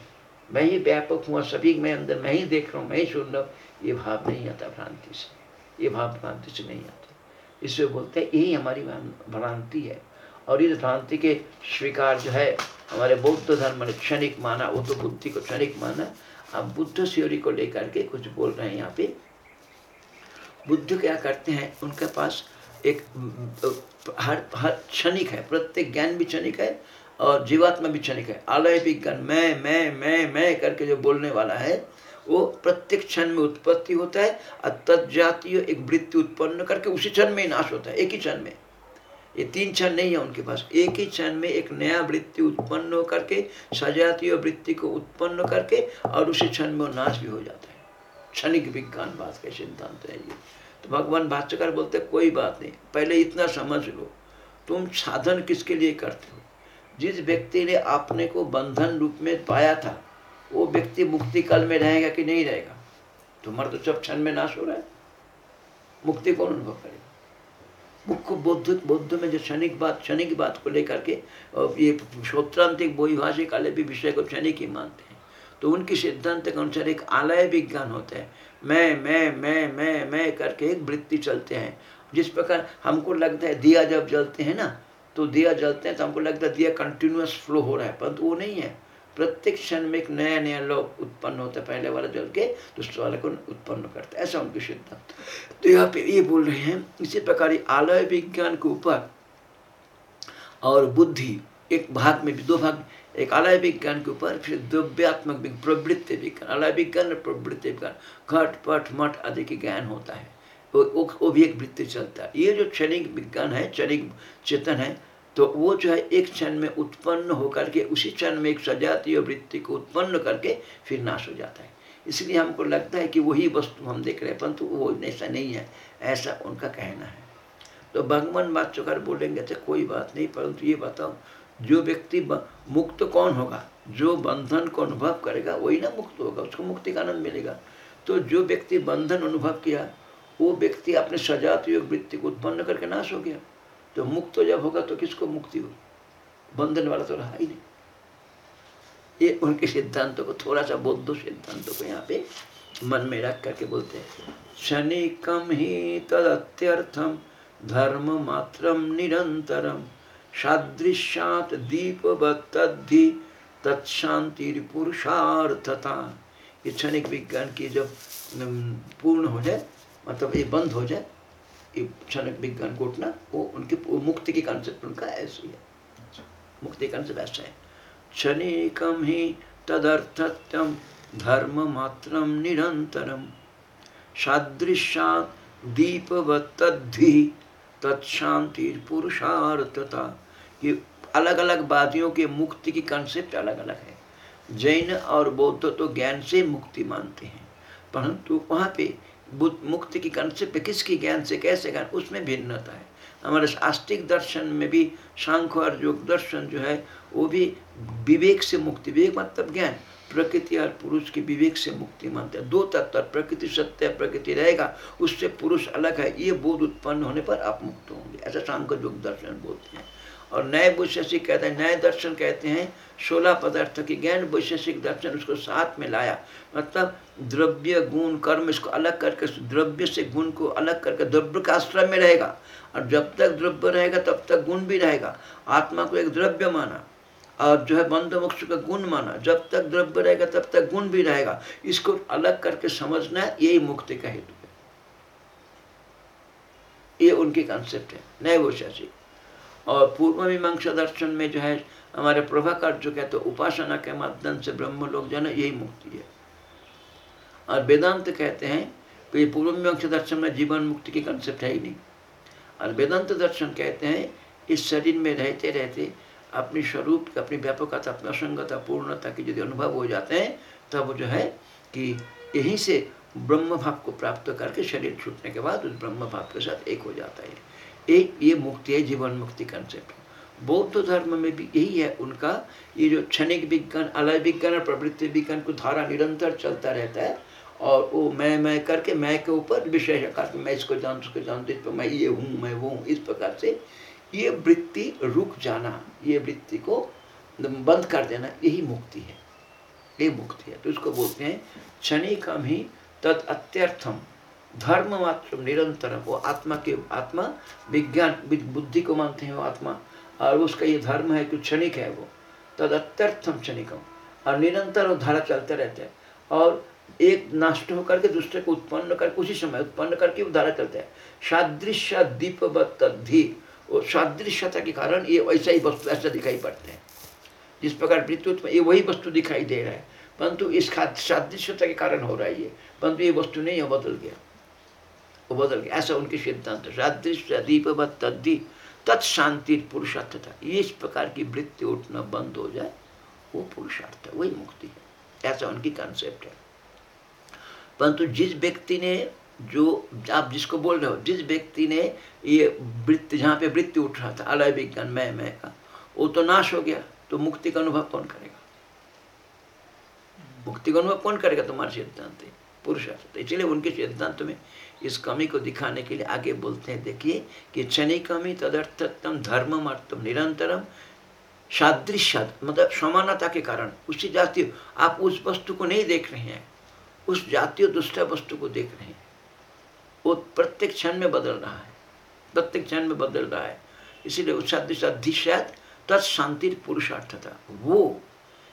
Speaker 1: मैं ही व्यापक हूँ सभी मैं अंदर, मैं ही देख रहा हूँ, मैं ही सुन रहा हूँ, ये भाव नहीं आता भ्रांति से, ये भाव भ्रांति से नहीं आता। इससे बोलते हैं, यही हमारी भ्रांति है। और इस भ्रांति के स्वीकार जो है, हमारे बौद्ध धर्म ने क्षणिक माना, वो तो बुद्धि को क्षणिक माना। अब बुद्ध सियोरी को लेकर के कुछ बोल रहे हैं यहाँ पे बुद्ध क्या करते हैं, उनके पास एक, हर हर क्षणिक है, प्रत्येक ज्ञान भी क्षणिक है और जीवात्मा भी क्षणिक है। आलय विज्ञान मैं मैं मैं मैं करके जो बोलने वाला है, वो प्रत्येक क्षण में उत्पत्ति होता है और तत्जातीय एक वृत्ति उत्पन्न करके उसी क्षण में ही नाश होता है, एक ही क्षण में। ये तीन क्षण नहीं है उनके पास, एक ही क्षण में एक नया वृत्ति उत्पन्न होकर के, सजातीय वृत्ति को उत्पन्न करके और उसी क्षण में वो नाश भी हो जाता है। क्षणिक विज्ञान बात के सिद्धांत है ये। तो भगवान भाष्यकर बोलते, कोई बात नहीं, पहले इतना समझ लो। तुम साधन किसके लिए करते हो? जिस व्यक्ति ने अपने को बंधन रूप में पाया था, वो व्यक्ति मुक्ति काल में रहेगा कि नहीं रहेगा? तुम्हारा तो सब क्षण में नाश हो रहा है। मुक्ति कौन अनुभव करेगा? मुख्य बौद्ध बौद्ध में जो क्षणिक बात क्षणिक बात को लेकर के ये श्रोत्रांतिक बोईभाषिक काले भी विषय को क्षणिक ही मानते हैं। तो उनकी सिद्धांत के अनुसार एक आलय विज्ञान होता है। मैं मैं मैं मैं मैं करके एक वृत्ति चलते हैं। जिस प्रकार हमको लगता है दिया जब जलते हैं ना तो दिया जलते हैं तो हमको लगता है दिया कंटिन्यूस फ्लो हो रहा है, परंतु वो नहीं है। प्रत्येक क्षण में एक नया नया लोग उत्पन्न होता है, पहले वाला जल के, दूसरे वाले को उत्पन्न करता है। ऐसा उनके सिद्धांत। तो यहाँ पे ये बोल रहे हैं, इसी प्रकार आलय विज्ञान के ऊपर और बुद्धि एक भाग में भी, दो भाग एक अलय विज्ञान के ऊपर फिर द्रव्यात्मक प्रवृत्ति विज्ञान अलय विज्ञान प्रवृत्ति विज्ञान घट पट मठ आदि के ज्ञान होता है। वो, वो भी एक वृत्ति चलता है। ये जो क्षणिक विज्ञान है क्षणिक चेतन है तो वो जो है एक क्षण में उत्पन्न होकर के उसी क्षण में एक सजातीय वृत्ति को उत्पन्न करके फिर नाश हो जाता है। इसलिए हमको लगता है कि वही वस्तु हम देख रहे हैं परंतु वो ऐसा नहीं है ऐसा उनका कहना है। तो भगवान बात चुकर बोलेंगे अच्छा कोई बात नहीं परंतु ये बताओ जो व्यक्ति मुक्त कौन होगा? जो बंधन को अनुभव करेगा, वही ना मुक्त होगा, उसको मुक्ति का आनंद मिलेगा। तो जो व्यक्ति बंधन अनुभव किया, वो व्यक्ति अपने सजात योग वृत्ति को उत्पन्न करके नाश हो गया। तो मुक्त जब होगा तो किसको मुक्ति हो बंधन वाला तो रहा ही नहीं। ये उनके सिद्धांतों को थोड़ा सा बौद्ध सिद्धांतों को यहाँ पे मन में रख करके बोलते हैं। क्षणिकम ही तदत्यर्थम धर्म मात्रम निरंतरम सादृश्यात दीपवत्तद्धि तत्शांतिपुरुषार्थता ये क्षणिक विज्ञान की जब पूर्ण हो जाए मतलब ये बंद हो जाए, ये क्षणिक विज्ञान को उठना, वो उनकी मुक्ति की कॉन्सेप्ट उनका ऐसी है मुक्ति कॉन्सेप्ट ऐसा है। क्षणिकम ही तदर्थत्यम धर्म मात्रम निरंतरम सादृश्यात तत्शांति कि अलग अलग वादियों के मुक्ति की कंसेप्ट अलग अलग है। जैन और बौद्ध तो ज्ञान से मुक्ति मानते हैं। परंतु वहाँ पे मुक्ति की कंसेप्ट किसकी ज्ञान से, कैसे ज्ञान, उसमें भिन्नता है। हमारे आस्तिक दर्शन में भी सांख्य और योग दर्शन जो है, वो भी विवेक से मुक्ति, विवेक मतलब ज्ञान। प्रकृति और पुरुष के विवेक से मुक्ति मानते हैं। दो तत्व, प्रकृति सत्य, प्रकृति रहेगा, उससे पुरुष अलग है। ये बोध उत्पन्न होने पर आप मुक्त होंगे। ऐसा का योग दर्शन बोलते हैं। और नए वैशेषिक कहते हैं, नए दर्शन कहते हैं सोलह पदार्थ की ज्ञान वैशेषिक दर्शन उसको साथ में लाया। मतलब द्रव्य, गुण, कर्म, इसको अलग करके, द्रव्य से गुण को अलग करके द्रव्य का आश्रम में रहेगा। और जब तक द्रव्य रहेगा, तब तक गुण भी रहेगा। आत्मा को एक द्रव्य माना और जो है बंध मोक्ष का गुण माना। जब तक द्रव्य रहेगा, तब तक गुण भी रहेगा। इसको अलग करके समझना यही मुक्ति का हेतु है। ये उनकी कॉन्सेप्ट है। नए वैशेषिक। और पूर्व मीमांसा दर्शन में जो है, हमारे प्रभाकर जो कहते उपासना के माध्यम से ब्रह्म लोग जो है यही मुक्ति है। और वेदांत कहते हैं कि पूर्व मीमांसा दर्शन में जीवन मुक्ति की कंसेप्ट है ही नहीं। और वेदांत दर्शन कहते हैं, इस शरीर में रहते रहते अपनी स्वरूप, अपनी व्यापकता, अपनी असंगता, पूर्णता की यदि अनुभव हो जाते हैं, तब जो है कि यहीं से ब्रह्म भाव को प्राप्त करके शरीर छूटने के बाद उस ब्रह्म भाव के साथ एक हो जाता है। एक ये मुक्ति है, जीवन मुक्ति कंसेप्ट बौद्ध धर्म में भी यही है उनका। ये जो क्षणिक विज्ञान अलय विज्ञान और प्रवृत्ति विज्ञान को धारा निरंतर चलता रहता है और वो मैं मैं करके मैं के ऊपर विशेष आकार मैं इसको जान, उसको जानते इस मैं ये हूँ, मैं वो हूँ। इस प्रकार से ये वृत्ति रुक जाना, ये वृत्ति को बंद कर देना, यही मुक्ति है। ये मुक्ति है। तो इसको बोलते हैं क्षणिकम ही तद अत्यर्थम। धर्म मात्र निरंतर वो आत्मा के, आत्मा विज्ञान बुद्धि को मानते हैं वो आत्मा, और उसका ये धर्म है कि क्षणिक है वो तद अत्यर्थम क्षणिकम, और निरंतर वो धारा चलते रहते हैं, और एक नष्ट होकर के दूसरे को उत्पन्न करके, उसी समय उत्पन्न करके वो धारा चलते हैं। सादृश्य दीप तद्धि वो सादृश्यता के कारण ये वैसा ही वस्तु ऐसा दिखाई पड़ते हैं। जिस प्रकार मृत्यु ये वही वस्तु दिखाई दे रहा है, परंतु इस सादृश्यता के कारण हो रहा है ये, परंतु ये वस्तु नहीं है बदल गया। वो बदल गया। ऐसा उनके सिद्धांत सादृश्य दीप तद्धि तत्शांति पुरुषार्थता। इस प्रकार की वृत्ति उठना बंद हो जाए, वो पुरुषार्थ है, वही मुक्ति है। ऐसा उनकी कंसेप्ट है। परंतु जिस व्यक्ति ने जो, आप जिसको बोल रहे हो, जिस व्यक्ति ने ये वृत्ति, जहाँ पे वृत्ति उठ रहा था अलय विज्ञान मैं मैं का, वो तो नाश हो गया। तो मुक्ति का अनुभव कौन करेगा? मुक्ति का अनुभव कौन करेगा तुम्हारे सिद्धांत पुरुषार्थ। इसलिए उनके सिद्धांत में इस कमी को दिखाने के लिए आगे बोलते हैं, देखिए कि क्षणि कमी तदर्थतम धर्म अर्थम निरंतरम सादृश्य मतलब समानता के कारण, उसी जाति, आप उस वस्तु को नहीं देख रहे हैं, उस जातीय दूसरा वस्तु को देख रहे हैं। वो प्रत्येक क्षण में बदल रहा है, प्रत्येक क्षण में बदल रहा है। इसीलिए उस अधिशात तत्शांति पुरुषार्थता, वो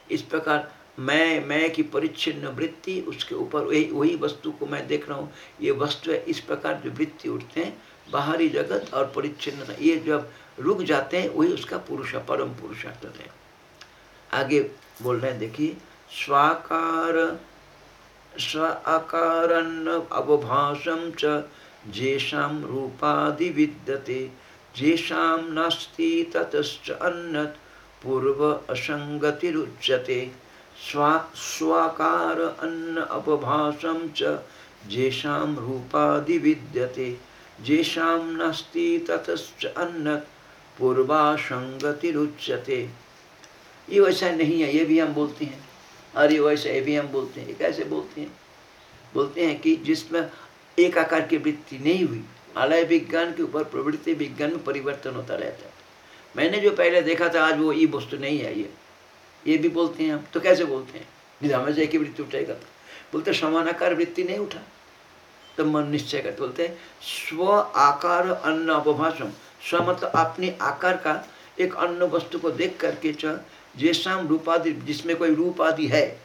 Speaker 1: इस प्रकार मैं मैं की परिच्छिन्न वृत्ति, उसके ऊपर वही वही वस्तु को मैं देख रहा हूँ। ये वस्तु है, इस प्रकार जो वृत्ति उठते हैं, बाहरी जगत और परिच्छिन्न ये जब रुक जाते हैं, वही उसका पुरुष परम पुरुषार्थ है आगे बोल रहे हैं, देखिए, स्वाकार स्व अकारन्न अवभाषं च, जेषां रूपादिविद्यते जेषां नास्ति ततश्च अन्नत् पूर्व असङ्गतिरुच्यते स्वा स्वाकार अन्न अपभाषं च, जेषां रूपादिविद्यते जेषां नास्ति ततश्च अन्नत् पूर्वासंगतिरुच्यते। ये वैसा नहीं है, ये भी हम बोलते हैं। ये वैसे भी हम बोलते हैं। कैसे बोलते हैं? बोलते हैं कि जिसमें एक आकार की वृत्ति नहीं हुई, आलय विज्ञान के ऊपर प्रवृत्ति विज्ञान में परिवर्तन होता रहता है। मैंने जो पहले देखा था, आज वो ये वस्तु नहीं है, ये ये भी बोलते हैं हम तो कैसे बोलते हैं? नहीं हमें एक ही वृत्ति उठेगा तो बोलते समान आकार वृत्ति नहीं उठा। तो मन निश्चय करते बोलते हैं, स्व आकार अन्न अपभाषम स्व मतलब अपने आकार का एक अन्य वस्तु को देख करके च, जैसा रूपादि, जिसमें कोई रूप आदि है,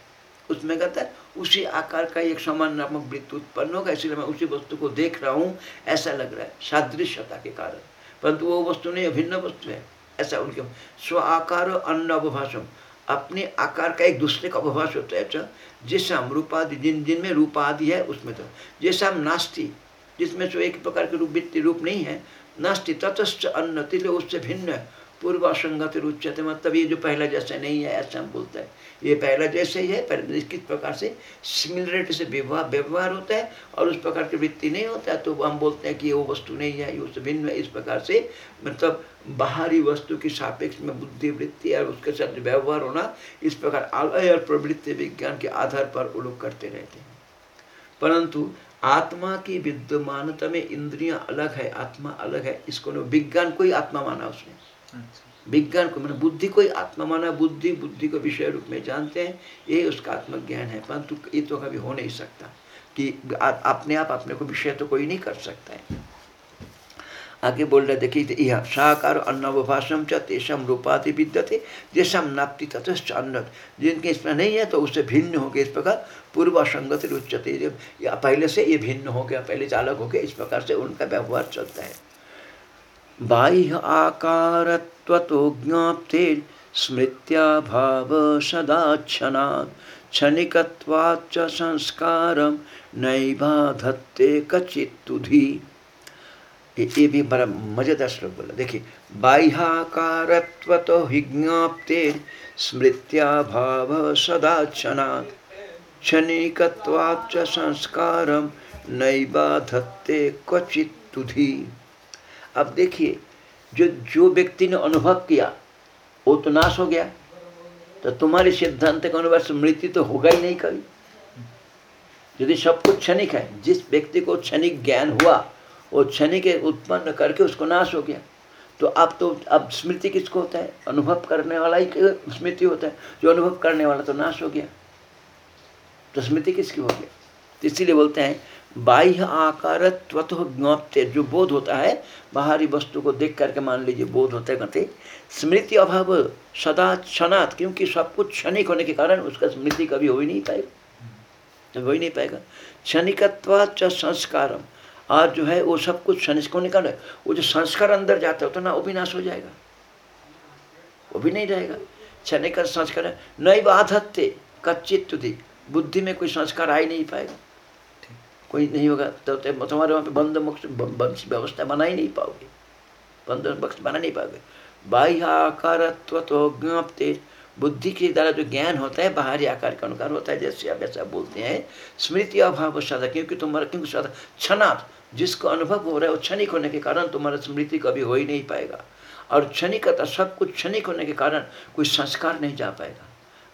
Speaker 1: उसमें कहता है, उसी आकार का एक समान नामक वृत्त उत्पन्न होगा, इसलिए मैं उसी वस्तु को देख रहा हूँ, ऐसा लग रहा है, सादृश्यता के कारण। परंतु वो वस्तु नहीं, अभिन्न वस्तु है, ऐसा उनके स्व आकार अन्न अवभाषम। अपने आकार का एक दूसरे का अभ्यास होता है अच्छा? जैसा हम रूपादि, जिन दिन में रूपादि है, उसमें तो जैसा हम नास्ति, जिसमें जो एक प्रकार के रूप वित्तीय रूप नहीं है, नास्ति ततश्च अन्न तिल उससे भिन्न पूर्व असंगत उच्चते मतलब ये जो पहला जैसा नहीं है, ऐसा हम बोलते हैं। ये पहला जैसे ही है, पर किस प्रकार से? सिमिलरिटी से व्यवहार व्यवहार होता है और उस प्रकार की वृत्ति नहीं होता है तो हम बोलते हैं कि वो वस्तु नहीं है, ये उससे भिन्न है। इस प्रकार से मतलब बाहरी वस्तु की सापेक्ष में बुद्धि, वृत्ति और उसके साथ व्यवहार होना, इस प्रकार आलय और प्रवृत्ति विज्ञान के आधार पर वो लोग करते रहते हैं। परंतु आत्मा की विद्यमानता में इंद्रियाँ अलग है, आत्मा अलग है, इसको विज्ञान को ही आत्मा माना उसने। विज्ञान को मतलब बुद्धि को, आत्मा माना बुद्धि बुद्धि को विषय रूप में जानते हैं, ये उसका आत्मज्ञान है, परंतु ये तो कभी हो नहीं सकता कि अपने आप, अपने को विषय तो कोई नहीं कर सकता है। आगे बोल रहे देखिए यह साकार अन्नवभाषम च तेषम रूपाति विद्यते जैसम नाप्ति तथश्च अन्न जिनके इसमें नहीं है तो उससे भिन्न हो गए इस प्रकार पूर्व संगत उच्चते या पहले से ये भिन्न हो गया, पहले से अलग हो गया, इस प्रकार से उनका व्यवहार चलता है। बाह्य आकार ज्ञाप्ते स्मृत्या भाव सदा क्षणात्। क्षणिकत्वाच्च संस्कारम नैबाधत्ते कचित्तुधि। ये भी बड़ा मज़ेदार श्लोक बोला। देखिए बाह्याकारत्व तो विज्ञाप्ते स्मृत्या भाव सदा क्षणात्। क्षणिकत्वाच्च संस्कारम नैबाधत्ते क्वचित तुधि अब देखिए, जो जो व्यक्ति ने अनुभव किया, वो तो नाश हो गया। तो तुम्हारे सिद्धांत का अनुभव स्मृति तो होगा ही नहीं कभी। यदि सब कुछ क्षणिक है, जिस व्यक्ति को क्षणिक ज्ञान हुआ, वो क्षणिक उत्पन्न करके उसको नाश हो गया। तो अब तो अब स्मृति किसको होता है? अनुभव करने वाला ही स्मृति होता है। जो अनुभव करने वाला तो नाश हो गया। तो स्मृति किसकी हो गया? तो इसीलिए बोलते हैं बाह्य आकार त्वत ज्ञाप्ते। जो बोध होता है, बाहरी वस्तु को देख करके मान लीजिए बोध होते कहते स्मृति अभाव सदा क्षणात, क्योंकि सब कुछ क्षणिक होने के कारण उसका स्मृति कभी हो ही नहीं पाएगा। हो ही नहीं पाएगा। क्षणिकत्वाच संस्कारम। और जो है वो सब कुछ क्षणिक होने का वो जो संस्कार अंदर जाता है तो ना वो भी नाश हो जाएगा। वो भी नहीं रहेगा। क्षणिक संस्कार नई बाधत थे कच्चित बुद्धि में कोई संस्कार आ ही नहीं पाएगा। कोई नहीं होगा तो तुम्हारे वहाँ पे बंद मुक्त वंश व्यवस्था बना ही नहीं पाओगे। बंद बक्स बना नहीं पाओगे। बाह्य आकार तो बुद्धि के द्वारा जो ज्ञान होता है, बाहरी आकार का अनुकार होता है, जैसे आप ऐसा बोलते हैं, स्मृति अभाव सदा क्योंकि तुम्हारा, क्योंकि सदा क्षणार्थ, जिसको अनुभव हो रहा है, वो क्षणिक होने के कारण तुम्हारा स्मृति कभी हो ही नहीं पाएगा। और क्षणिक सब कुछ क्षणिक होने के कारण कोई संस्कार नहीं जा पाएगा।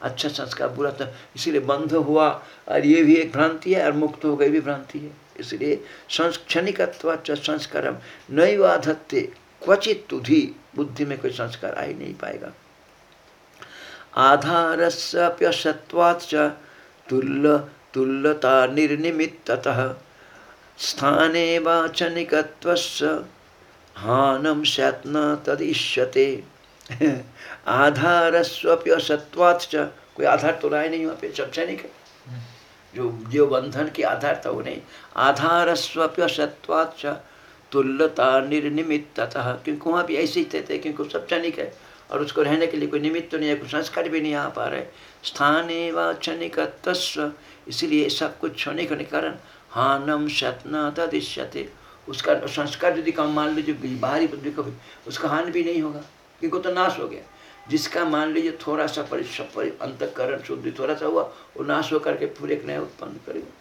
Speaker 1: अच्छा संस्कार बुरा तो इसीलिए बंध हुआ और ये भी एक भ्रांति है और मुक्त हो गई भी भ्रांति है। इसलिए क्षणिकत्व संस्कार नई वाधत्ते क्वचित तुधि बुद्धि में कोई संस्कार आ ही नहीं पाएगा। आधारस्यप्यसत्वाच्च तुल्य तुल्यता निर्निमित्ततः स्थाने वाचनिकत्वस्य हानं स्यात् तदिष्यते। आधारस्वप्यसत्वाच्च कोई आधार तो रहा ही नहीं, वहाँ पे सब क्षणिक है जो जो बंधन के आधार था वो नहीं। आधारस्वप्यसत्वाच्च तुल्यता निर्निमित्ततः। क्योंकि वहाँ भी ऐसे ही थे थे, क्योंकि सब क्षणिक है। और उसको रहने के लिए कोई निमित्त तो नहीं है, कोई संस्कार भी नहीं आ पा रहे। स्थान व क्षणिक तस्व इसीलिए सब कुछ क्षणिक होने के कारण हानम शतना तदिश्यते उसका संस्कार यदि कम मान लीजिए, बाहरी बुद्धि को भी, उसका हान भी नहीं होगा। क्योंकि तो नाश हो गया। जिसका मान लीजिए थोड़ा सा परि अंतकरण शुद्धि थोड़ा सा हुआ, वो नाश होकर के पूरे एक नया उत्पन्न करेगा।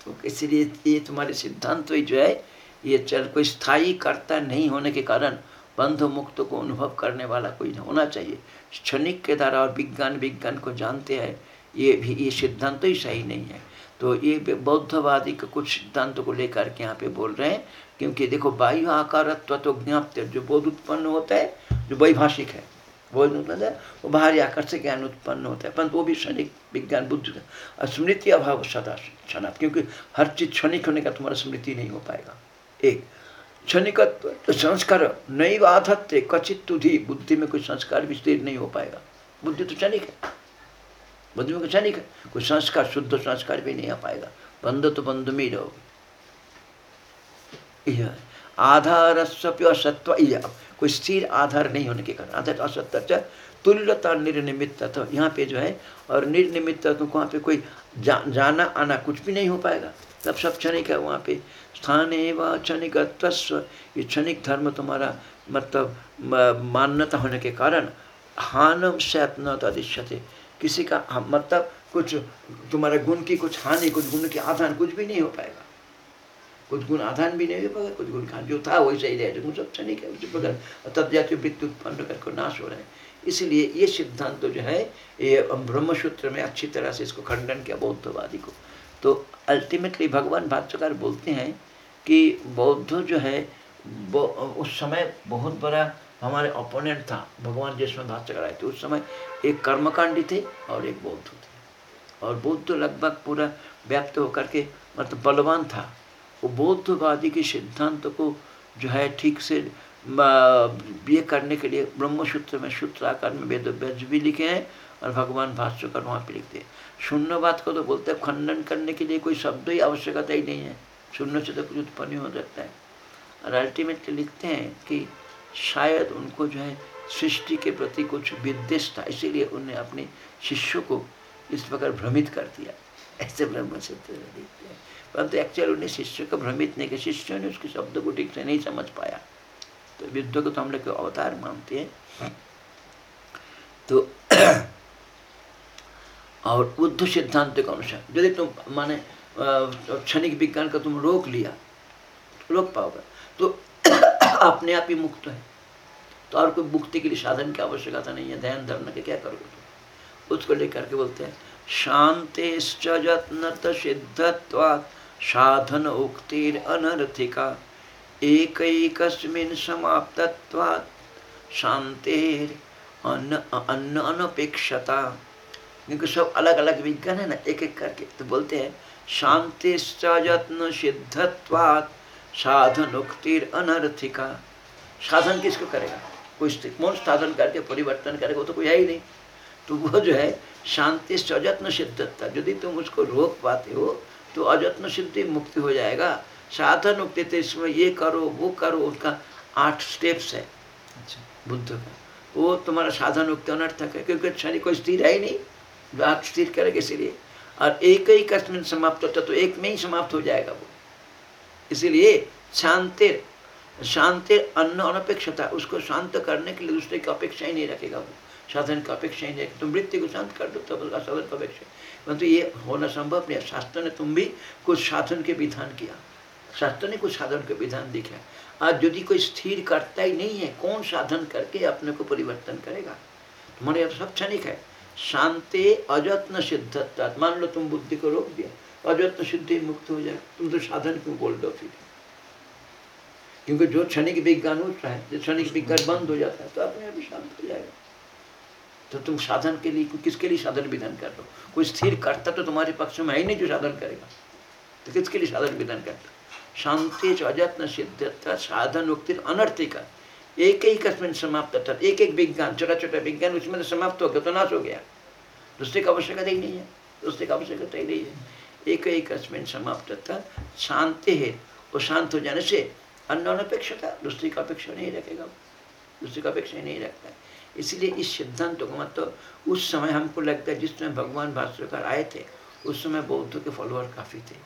Speaker 1: तो इसलिए ये तुम्हारे सिद्धांत तो जो है, ये चल, कोई स्थायी कर्ता नहीं होने के कारण बंध मुक्त को अनुभव करने वाला कोई होना चाहिए। क्षणिक के द्वारा और विज्ञान विज्ञान को जानते हैं, ये भी, ये सिद्धांत तो ही सही नहीं है। तो ये बौद्धवादी के कुछ सिद्धांतों को लेकर के यहाँ पे बोल रहे हैं, क्योंकि देखो वायु आकारत्व तो ज्ञाप्त जो बोध उत्पन्न होता है, जो वैभाषिक है। बोध उत्पन्न है वो बाहरी आकर से ज्ञान उत्पन्न होता। है परंतु वो भी क्षणिक विज्ञान, बुद्धि और स्मृति अभाव सदा क्षण क्योंकि हर चीज़ क्षणिक होने का तुम्हारा स्मृति नहीं हो पाएगा। एक, क्षणिकत्व तो संस्कार नहीं आधत्ते कचित तुधि बुद्धि में कोई संस्कार स्थिर नहीं हो पाएगा। बुद्धि तो क्षणिक है। बुद्धि में क्षणिक है। कोई संस्कार, शुद्ध संस्कार भी नहीं आ पाएगा। बंध तो बंध में ही रहोगे। आधार असत्व कोई स्थिर आधार नहीं होने के कारण। आधार असत्य तुल्यता निर्निमित्त यहाँ पे जो है और निर्निमित्त वहाँ पे कोई जा, जाना आना कुछ भी नहीं हो पाएगा। तब सब क्षणिक है वहाँ पे। स्थान एवं क्षणिक तस्व ये क्षणिक धर्म तुम्हारा मतलब मान्यता होने के कारण हानम से अपना थे किसी का मतलब कुछ तुम्हारे गुण की कुछ हानि कुछ गुण के आधार कुछ भी नहीं हो पाएगा। कुछ गुण आधान भी नहीं हो पाएगा कुछ गुण खान जो था वैसे ही रहे गुण सब क्षणिक है उसी तब जाके वृत्ति उत्पन्न करके नाश हो रहा है। इसलिए ये सिद्धांत तो जो है, ये ब्रह्मसूत्र में अच्छी तरह से इसको खंडन किया बौद्धवादी को। तो अल्टीमेटली भगवान भाष्यकार बोलते हैं कि बौद्ध जो है उस समय बहुत बड़ा हमारे ओपोनेंट था, भगवान जिसमें भाष्यकार आए थे। उस समय एक कर्मकांडी थे और एक बौद्ध थे। और बौद्ध लगभग पूरा व्याप्त होकर के मतलब बलवान था। वो बौद्धवादी के सिद्धांत को जो है ठीक से ये करने के लिए ब्रह्मसूत्र में सूत्र आकार में वेद व्यास भी लिखे हैं और भगवान भाष्यकर वहाँ पर लिखते हैं। शून्यवाद को तो बोलते हैं, खंडन करने के लिए कोई शब्द ही आवश्यकता ही नहीं है। शून्य से तो कुछ उत्पन्न हो जाता है। और अल्टीमेटली लिखते हैं कि शायद उनको जो है सृष्टि के प्रति कुछ विद्वेश था, इसीलिए उन्हें अपने शिष्यों को इस प्रकार भ्रमित कर दिया। ऐसे ब्रह्म सूत्र लिखते हैं। परंतु एक्चुअल उन्हें शिष्य को भ्रमित नहीं किया। शिष्यों ने उसके शब्द को ठीक से नहीं समझ पाया। तो विद्व को तो हम लोग अवतार मानते हैं। तो <clears throat> और बुद्ध सिद्धांत के अनुसार यदि तुम, माने क्षणिक विज्ञान का तुम रोक लिया तो रोक पाओगे तो <clears throat> अपने आप ही मुक्त है। तो और कोई मुक्ति के लिए साधन की आवश्यकता नहीं है। ध्यान धरने के क्या करोगे तुम? उसको लेकर के बोलते हैं शांति यत्न सिद्धत्वात्। साधन उक्तिर अनर्थिका। एकैकस्मिन् समाप्तत्वात् शांतिर अन्न अन्न अनपेक्षता। क्योंकि सब अलग अलग विज्ञान है ना एक एक करके। तो बोलते हैं शांति यत्न सिद्धत्वात्, साधन उक्तिर अनर्थिका। साधन किसको करेगा? कोई कौन साधन करके, परिवर्तन करेगा वो तो कोई है ही नहीं। तो वो जो है शांति अजत्न सिद्धता यदि तुम उसको रोक पाते हो तो अजत्न सिद्धि मुक्ति हो जाएगा। साधन उक्ति तो इसमें ये करो वो करो उसका आठ स्टेप्स है। अच्छा। बुद्ध का। वो तुम्हारा साधन उक्ति अनर्थक है क्योंकि शनि कोई स्थिर है ही नहीं। जो आप स्थिर करेगा इसीलिए। और एक ही कस्मिन समाप्त होता तो एक में ही समाप्त हो जाएगा वो। इसीलिए शांतिर शांतिर अन्न अनपेक्षता उसको शांत करने के लिए दूसरे की अपेक्षा ही नहीं रखेगा वो। साधन का अपेक्षा ही नहीं रखेगा। तुम वृत्ति को शांत कर दो तब उसका साधन का अपेक्षा परंतु ये होना संभव नहीं है। शास्त्र ने तुम भी कुछ साधन के विधान किया। शास्त्र ने कुछ साधन के विधान दिखा। आज यदि कोई स्थिर करता ही नहीं है, कौन साधन करके अपने को परिवर्तन करेगा? तुम्हारे यहाँ सब क्षणिक है। शांति, अजत्न सिद्धता मान लो तुम बुद्धि को रोक दिया। अजत्न, सिद्धि मुक्त हो जाए। तुम तो साधन क्यों बोल दो फिर? क्योंकि जो क्षणिक विज्ञान उठ रहा है, जो क्षणिक विज्ञान बंद हो जाता है तो अपने आप शांत हो जाएगा। तो तुम साधन के लिए, किसके लिए साधन विधान कर रहे हो? कोई स्थिर करता तो तुम्हारे पक्ष में है ही नहीं जो साधन करेगा। तो किसके लिए साधन विधान करता शांति अजत्न सिद्धता साधन उक्ति अनर्थिका एक ही कस्मिन समाप्त था एक एक विज्ञान, छोटा छोटा विज्ञान उसमें समाप्त हो गया तो नाश हो गया। दूसरे का आवश्यकता ही नहीं है। दूसरे का आवश्यकता ही नहीं है। एक ही कस्मिन समाप्त था शांति है। वो शांत हो जाने से अन्य अनपेक्षता दूसरी का अपेक्षा नहीं रखेगा दूसरी का अपेक्षा नहीं रखता इसलिए इस सिद्धांत को मतलब उस समय हमको लगता है जिस समय भगवान भास्कर आए थे, उस समय बौद्ध के फॉलोअर काफ़ी थे।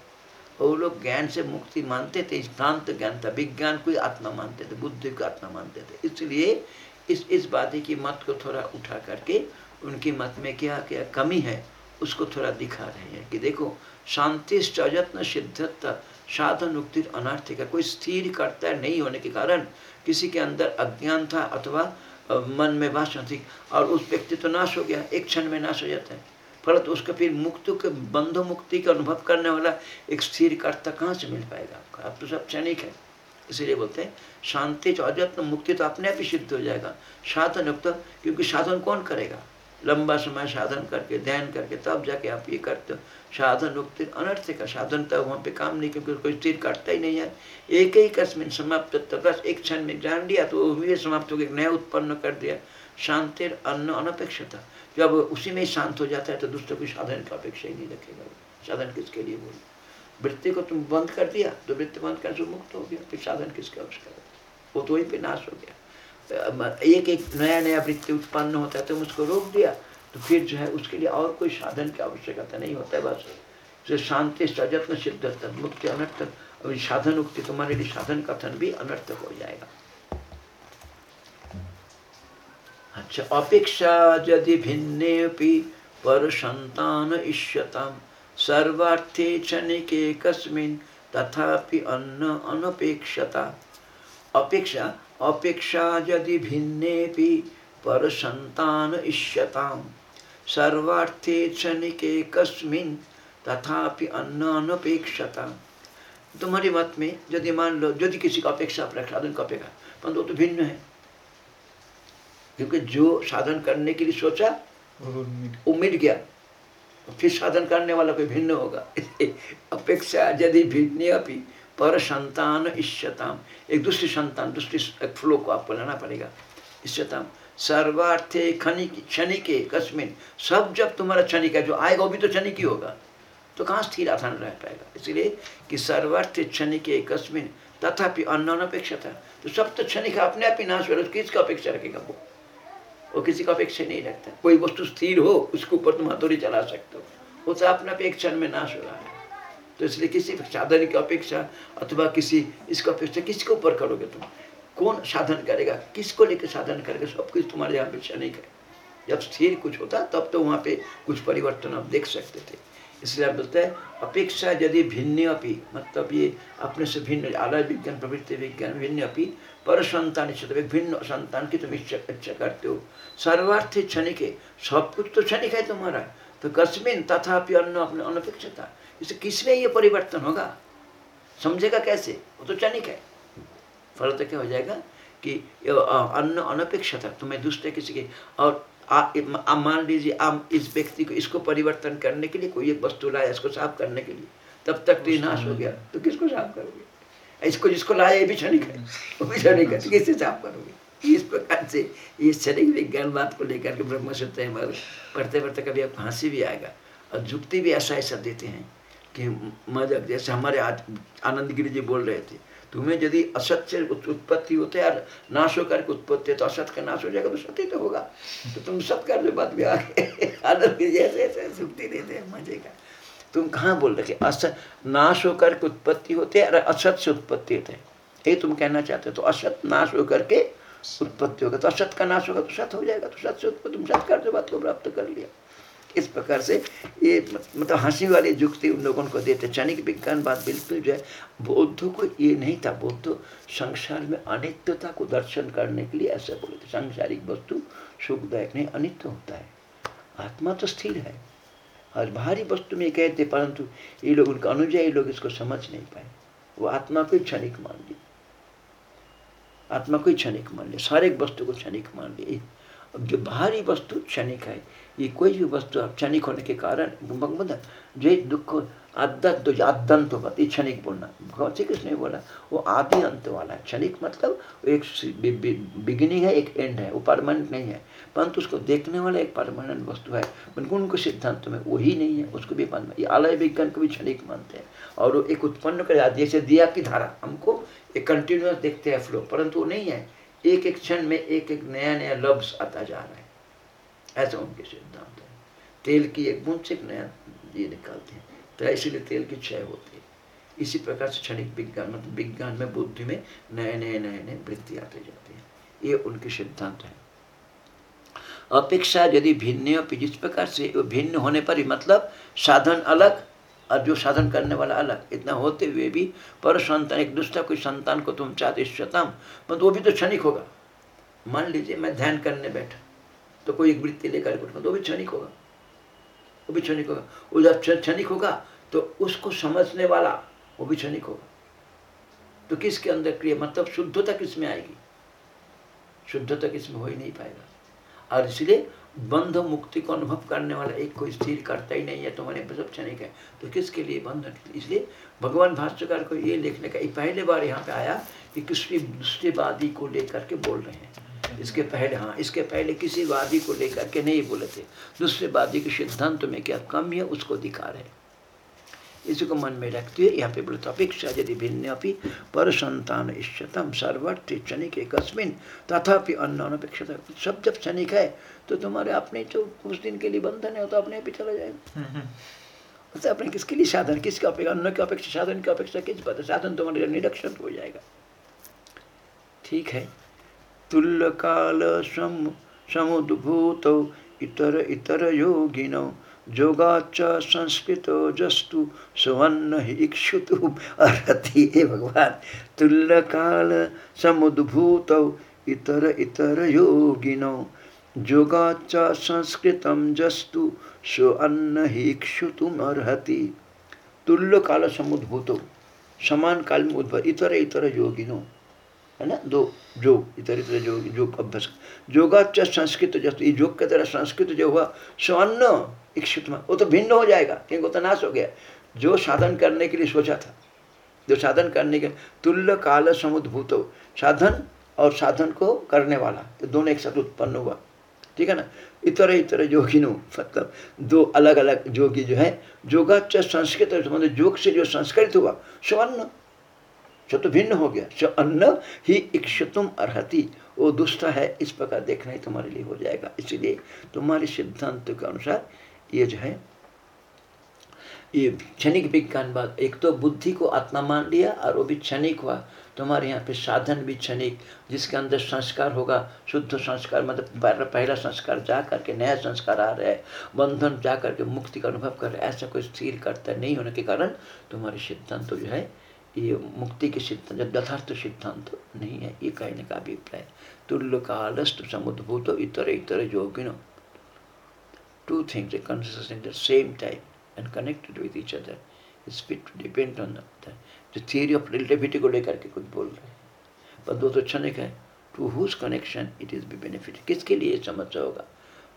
Speaker 1: और वो लोग ज्ञान से मुक्ति मानते थे भ्रांत ज्ञान था, विज्ञान को आत्मा मानते थे, बुद्धि को आत्मा मानते थे। इसलिए इस इस बात की मत को थोड़ा उठा करके उनकी मत में क्या क्या कमी है, उसको थोड़ा दिखा रहे हैं कि देखो, शांति यत्न सिद्धता साधन उक्ति अनर्थ का कोई स्थिर करता नहीं होने के कारण किसी के अंदर अज्ञान था अथवा मन में वासना थी और उस व्यक्ति तो नाश हो गया, एक क्षण में नाश हो जाता है। फलत उसका फिर मुक्त के बंध मुक्ति का अनुभव करने वाला एक स्थिर कर्ता कहाँ से मिल पाएगा आपका? अब तो सब क्षणिक है। इसीलिए बोलते हैं, शांति जो अजत्न मुक्ति तो अपने आप ही सिद्ध हो जाएगा। साधन युक्त, क्योंकि साधन कौन करेगा? लंबा समय साधन करके, ध्यान करके, तब जाके आप ये करते हो। साधन मुक्ति अनर्थ का साधन तो वहाँ पे काम नहीं, क्योंकि कोई स्थिर काटता ही नहीं है। एक ही कस्मिन समाप्त बस एक क्षण में जान लिया तो वो भी समाप्त हो गया, नया उत्पन्न कर दिया। शांति अन्न अनपेक्षता जब उसी में शांत हो जाता है तो दूसरे कोई साधन का अपेक्षा ही नहीं रखेगा। साधन किसके लिए बोल? वृत्ति को तुम बंद कर दिया तो वृत्ति बंद कर जो मुक्त हो गया, फिर साधन किसके आवश्यकता वो तो वहीं पे नाश हो गया। एक एक नया नया वृत्ति उत्पन्न होता है तुम उसको रोक दिया। तो फिर जो है उसके लिए और कोई साधन की आवश्यकता नहीं होता है, बस। जो शांति सजत्न सिद्ध मुक्ति अनर्थक अभी साधन उक्ति तुम्हारे लिए साधन कथन भी अनर्थक हो जाएगा। अच्छा अपेक्षा यदि भिन्नेऽपि परसन्तान इष्यतां, सर्वार्थे क्षणिके कस्मिन् तथापि अन्न अनपेक्षता। अपेक्षा अपेक्षा यदि भिन्नेऽपि परसन्तान इष्यतां सर्वार्थे क्षणिके कस्मिन् तथापि अन्न अनपेक्षता तुम्हारी मत में यदि मान लो, यदि किसी का अपेक्षा प्रसादन का अपेक्षा परंतु तो भिन्न है। क्योंकि जो साधन करने के लिए सोचा वो मिट गया फिर साधन करने वाला कोई भिन्न होगा। <laughs> अपेक्षा यदि भिन्न अपनी पर संतान इष्यताम। एक दूसरी संतान, दूसरी फ्लो को आपको लाना पड़ेगा। इष्यताम। सर्वार्थे खनिक क्षणिके कस्मिन। सब जब तुम्हारा क्षणिक है, जो आएगा वो भी तो क्षणिक ही होगा। तो कहाँ स्थिर आधान रह पाएगा? इसलिए कि सर्वार्थ क्षणिके कस्मिन, तथापि अन्न अनपेक्षा था तो सब तो क्षणिक अपने आप ही नाश हो रहा किसका अपेक्षा रखेगा वो? वो किसी का अपेक्षा नहीं रखता। कोई वस्तु स्थिर हो, उसके ऊपर तुम हथौड़ी चला सकते हो। वो तो अपने आप एक क्षण में नाश हो रहा है। तो इसलिए किसी साधन की अपेक्षा अथवा किसी, इसका अपेक्षा किसके ऊपर करोगे तुम? कौन साधन करेगा? किसको लेकर साधन करेगा? सब कुछ तुम्हारे यहाँ पे क्षणिक है जब स्थिर कुछ होता, तब तो वहाँ पे कुछ परिवर्तन आप देख सकते थे। इसलिए आप बोलते हैं, अपेक्षा यदि भिन्न अपी मतलब ये अपने से भिन्न, आलय विज्ञान, प्रवृत्ति विज्ञान भिन्न अपी पर संतान भिन्न संतान की तुम इच्छा इच्छा करते हो। सर्वार्थ क्षणिक है सब कुछ तो क्षणिक है तुम्हारा। तो कस्मिन तथापि अन्न अपने अनपेक्षता। इसे किसमें ये परिवर्तन होगा? समझेगा कैसे? वो तो क्षणिक है। फल तो क्या हो जाएगा कि अन्न अनपेक्षता तुम्हें दूसरे किसी के। और आप मान लीजिए आप इस व्यक्ति को इसको परिवर्तन करने के लिए कोई एक वस्तु लाया इसको साफ़ करने के लिए तब तक तो नाश हो गया। तो किसको साफ़ करोगे? इसको जिसको लाया ये भी क्षणिक है। वो भी क्षणिक है तो किससे साफ़ करोगे? इस प्रकार से ये क्षणिक विज्ञान बात को लेकर के ब्रह्म सूत्र पढ़ते पढ़ते कभी आप हँसी भी आएगा और जुक्ति भी ऐसा ऐसा देते हैं कि मजक जैसे हमारे आनंद गिरी जी बोल रहे थे तुम्हें यदि असत से उत्पत्ति होते है नाश होकर के उत्पत्ति है तो असत का नाश हो जाएगा तो सत्य तो होगा। तो तुम सत कर लो बात भी आगे। <laughs> आनंद ऐसे ऐसे सुक्ति देते हैं मज़े का। तुम कहाँ बोल रहे असत, नाश होकर के उत्पत्ति होते हैं असत से उत्पत्ति होते हैं? ये तुम कहना चाहते हो तो असत नाश होकर के उत्पत्ति होगा तो असत का नाश होगा तो सत हो जाएगा तो सत से उत्पत्ति, तुम सत कर दो, बात को प्राप्त कर लिया। इस प्रकार से ये मतलब हँसी वाली जुक्ति उन लोगों को देते। क्षणिक विज्ञान बात बिल्कुल जो है, बौद्धों को ये नहीं था। बौद्ध संसार में अनित्यता को दर्शन करने के लिए ऐसा बोले थे। सांसारिक वस्तु सुखदायक नहीं, अनित्य होता है। आत्मा तो स्थिर है। और बाहरी वस्तु में कहते परंतु ये लोग, उनका अनुजय लोग इसको समझ नहीं पाए। वो आत्मा को क्षणिक मान ली आत्मा को क्षणिक मान लिया सारे वस्तु को क्षणिक मान लिए। अब जो बाहरी वस्तु क्षणिक है ये कोई भी वस्तु क्षणिक होने के कारण जो दुख, आदत तो होगा, ये क्षणिक बोलना। भगवान श्री कृष्ण ने बोला, वो आदि अंत वाला, क्षणिक मतलब एक बिगिनिंग है, एक एंड है, वो परमानेंट नहीं है। परंतु उसको देखने वाला एक परमानेंट वस्तु है। बिल्कुल उनको सिद्धांत में वही नहीं है, उसको भी मान ये आलय विज्ञान को भी क्षणिक मानते हैं। और वो एक उत्पन्न कर जैसे दिया की धारा, हमको एक कंटिन्यूस देखते हैं फ्लो परंतु वो नहीं है। एक एक क्षण में एक एक नया नया लफ्ज आता जा रहा है। ऐसा उनके है तेल की एक बूंद से नया ये निकालते हैं। तो इसीलिए तेल की क्षय होती है। इसी प्रकार से क्षणिक विज्ञान मतलब विज्ञान में बुद्धि में नए नए नए नए वृत्ति आते जाते हैं। ये उनके सिद्धांत है। अपेक्षा यदि भिन्न जिस प्रकार से भिन्न होने पर ही मतलब साधन अलग और जो साधन करने वाला अलग। इतना होते हुए भी पर संतान, एक दूसरा कोई संतान को तुम चाहते शतम मतलब वो भी तो क्षणिक होगा। मान लीजिए मैं ध्यान करने बैठा तो कोई एक वृत्ति लेकर उठना तो भी क्षणिक होगा। वो भी क्षणिक होगा। वो जब क्षणिक होगा तो उसको समझने वाला वो भी क्षणिक होगा। तो किसके अंदर क्रिया? मतलब शुद्धता किसमें आएगी? शुद्धता किसमें हो ही नहीं पाएगा। और इसलिए बंध मुक्ति को अनुभव करने वाला एक कोई स्थिर करता ही नहीं है तो मैंने सब क्षणिक है। तो किसके लिए बंधन इसलिए भगवान भाष्यकार को ये लिखने का पहले बार यहाँ पे आया कि किसी दूसरे को लेकर के बोल रहे हैं। इसके पहले हाँ इसके पहले किसी वादी को लेकर के नहीं बोले थे। दूसरे वादी के सिद्धांत में क्या कम है उसको दिखा रहे इसी को मन में रखते हुए यहाँ पे बोलते अपेक्षा यदि भिन्न अपनी पर संतान इष्टतम सर्वर्थ क्षणिक कस्मिन तथापि अन्न अनपेक्षता सब जब क्षणिक है तो तुम्हारे अपने जो कुछ दिन के लिए बंधन है तो अपने आप ही चला जाएगा। तो अपने किसके लिए साधन किसके अपेक्षा अन्न की अपेक्षा साधन की अपेक्षा किस बात साधन तुम्हारे निरक्षण हो जाएगा। ठीक है। तुल्यकाल सम, समुद्भूत इतर इतर योगिनौ जोगाच संस्कृत जस्तु सुवर्ण इक्षुतु अर्हति हे भगवान! तुल्य काल समुद्भूत इतर इतर योगिनौ जोगाच संस्कृतम जस्तु सुअन्न इक्षुतुम अर्हति तुल्य काल समुद्भूत समान काल में उद्भव, इतर इतर योगिनों, है ना? दो योग इतर इतर योग योग अभ्यास योगाच संस्कृत जैसे योग के तरह संस्कृत जो हुआ, स्वर्ण इच्छुत वो तो भिन्न हो जाएगा, क्योंकि वो तो नाश हो गया। जो साधन करने के लिए सोचा था, जो साधन करने के तुल्य काल समुद्भूत हो। साधन और साधन को करने वाला तो दोनों एक साथ उत्पन्न हुआ। ठीक है ना? इतर इतर योगिनो मतलब दो अलग अलग योगी जो है योगाच संस्कृत मतलब योग से जो संस्कृत हुआ, स्वर्ण जो तो भिन्न हो गया, जो अन्न ही इक्षुतुम अर्ति वो दुष्ट है, इस प्रकार देखना ही तुम्हारे लिए हो जाएगा। इसलिए तुम्हारे सिद्धांत के अनुसार ये जो है, ये क्षणिक विज्ञान बात, एक तो बुद्धि को आत्मा मान लिया और वो भी क्षणिक हुआ। तुम्हारे यहाँ पे साधन भी क्षणिक, जिसके अंदर संस्कार होगा, शुद्ध संस्कार मतलब पहला संस्कार जा करके नया संस्कार आ रहा है, बंधन जा करके मुक्ति का अनुभव कर रहे ऐसा कोई स्थिर करता नहीं होने के कारण तुम्हारे सिद्धांत तो जो है ये मुक्ति के सिद्धांत यथार्थ सिद्धांत नहीं है, ये कहने का अभिप्राय तुल्य कालस्त समुद्भूत इतर इतर योगिनो। Two things consist in the same time and connected with each other. Is fit to of relativity को लेकर के कुछ बोल रहे हैं। पर दो तो क्षणिक है। To whose connection it is be benefit किसके लिए समझ होगा?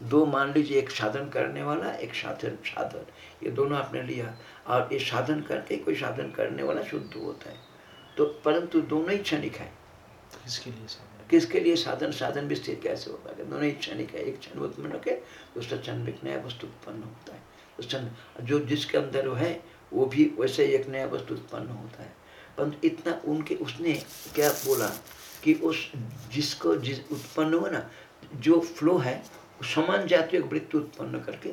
Speaker 1: दो मान लीजिए एक साधन करने वाला एक साधन साधन। ये दोनों आपने लिया। और ये साधन करके कोई साधन करने वाला शुद्ध होता है। तो परंतु दोनों ही क्षणिक है।
Speaker 2: किसके लिए साधन?
Speaker 1: किसके लिए साधन? साधन भी स्थिर कैसे होगा? दोनों ही क्षणिक है एक क्षण उत्पन्न होकर दूसरा क्षण एक नया वस्तु उत्पन्न होता है। उस क्षण जो जिसके अंदर वो है वो भी वैसे एक नया वस्तु उत्पन्न होता है। परंतु इतना उनके उसने क्या बोला कि उस जिसको जिस उत्पन्न हुआ ना जो फ्लो है समान जातीय वृत्ति उत्पन्न करके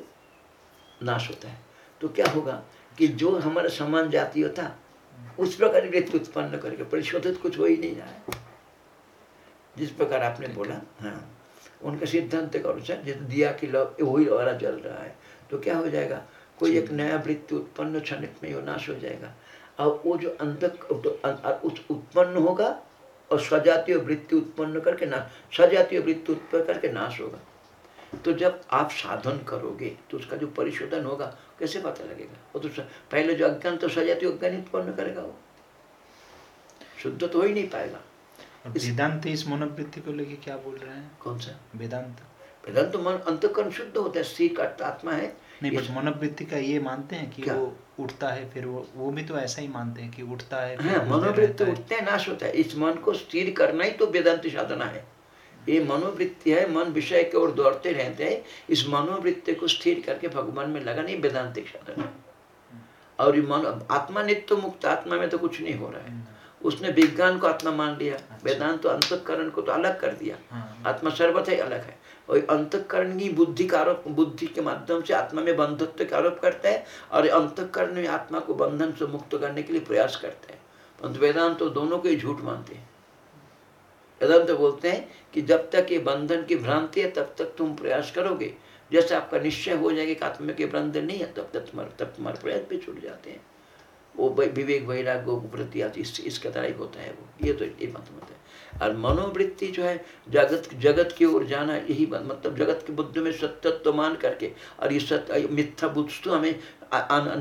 Speaker 1: नाश होता है। तो क्या होगा कि जो हमारा समान जातीय था उस प्रकार वृत्ति उत्पन्न करके परिशोधित कुछ हो ही नहीं रहा है। जिस प्रकार आपने बोला हाँ उनका सिद्धांत का अनुसार जैसे दिया की लव वही वाला जल रहा है तो क्या हो जाएगा? कोई एक नया वृत्ति उत्पन्न क्षणिक में नाश हो जाएगा। और वो जो अंत उत्पन्न होगा और स्वजातीय वृत्ति उत्पन्न करके नाश स्वजातीय वृत्ति उत्पन्न करके नाश होगा। तो जब आप साधन करोगे तो उसका जो परिशोधन होगा कैसे पता लगेगा? वो तो पहले जो अज्ञान तो सजातीय अज्ञान उत्पन्न करेगा वो। शुद्ध तो हो ही नहीं पाएगा।
Speaker 2: वेदांत इस मनोवृत्ति को लेके क्या बोल रहे हैं?
Speaker 1: कौन सा?
Speaker 2: वेदांत।
Speaker 1: वेदांत तो मन अंतकरण शुद्ध होता है स्त्री का आत्मा है।
Speaker 2: नहीं बस मनोवृत्ति का ये मानते हैं कि क्या? वो उठता है फिर वो वो भी तो ऐसा ही मानते हैं कि उठता है
Speaker 1: हाँ, मनोवृत्ति उठते हैं नाश होता है। इस मन को स्थिर करना ही तो वेदांत साधना है। ये मनोवृत्ति है मन विषय की ओर दौड़ते रहते हैं इस मनोवृत्ति को स्थिर करके भगवान में लगा नहीं वेदांतिक साधन है। और ये मन आत्मा नित्य मुक्त आत्मा में तो कुछ नहीं हो रहा है। उसने विज्ञान को आत्मा मान लिया अच्छा। वेदांत तो अंतकरण को तो अलग कर दिया। हाँ। आत्मा सर्वथ ही अलग है। और अंतकरण की बुद्धि का आरोप बुद्धि के माध्यम से आत्मा में बंधत्व का आरोप करता है और अंतकरण में आत्मा को बंधन से मुक्त करने के लिए प्रयास करते हैं। परंतु वेदांत तो दोनों को ही झूठ मानते हैं। वेदांत तो बोलते हैं कि जब तक ये बंधन की भ्रांति है, तब तक तुम प्रयास करोगे। जैसे आपका निश्चय हो जाएगा कि आत्मा के बंधन नहीं है, तब तक तुम्हारे, तब तुम्हारे प्रयास भी छूट जाते हैं। वो विवेक, वैराग्य उपवृत्ति आती इस इसका तरह ही होता है वो। ये तो ये मतलब है। और मनोवृत्ति जो है, जगत जगत की ओर जाना, यही मतलब जगत के बुद्ध में सत्यत्व मान करके, और ये सत्य, मिथ्या बुद्ध तो हमें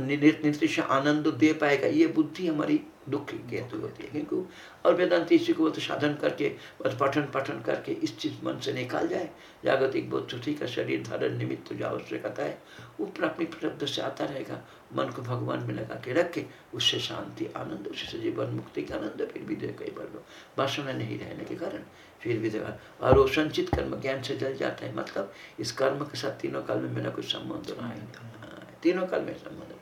Speaker 1: निर्दिश आनंद दे पाएगा। ये बुद्धि हमारी दुख की हेतु होती है। क्योंकि और वेदांत इसी को तो साधन करके बस पठन पठन करके इस चीज़ मन से निकाल जाए। जागतिक बुद्धि का शरीर धारण निमित्त जो आवश्यकता है वो प्राथमिक शब्द से आता रहेगा। मन को भगवान में लगा के रख के उससे शांति आनंद उससे जीवन मुक्ति का आनंद फिर भी कई बार लो वासना नहीं रहने के कारण फिर भी देखा। और वो संचित कर्म ज्ञान से जल जाता है। मतलब इस कर्म के साथ तीनों काल में मेरा कोई संबंध रहा है। तीनों काल में संबंध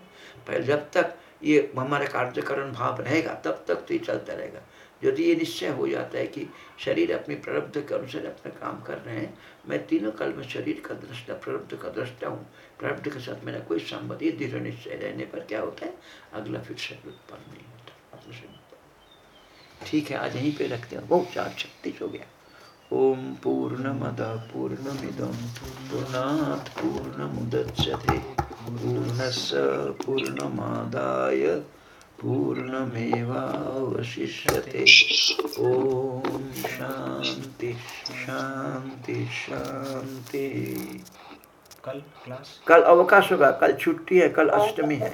Speaker 1: पहले जब तक ये हमारे कार्यकरण भाव रहेगा, तब तक तो ये चलता रहेगा। यदि ये निश्चय हो जाता है कि शरीर अपनी प्रारब्ध के अनुसार अपना काम कर रहे हैं। मैं तीनों काल में शरीर का दृष्टा प्रारब्ध का दृष्टा हूँ। प्रारब्ध के साथ मेरा कोई संबंध ये दृढ़ निश्चय रहने पर क्या होता है? अगला फिर शरीर उत्पन्न नहीं होता ठीक है, आज यहीं पे रखते हैं। बहुत चार छत्तीस हो गया। ओम पूर्णमद पूर्णमिदं पूर्णात् पूर्णमुदच्यते पूर्णस्य पूर्णमादाय पूर्णमेवावशिष्यते। ओम शांति शांति शांति
Speaker 2: कल क्लास?
Speaker 1: कल अवकाश होगा कल छुट्टी है कल अष्टमी है।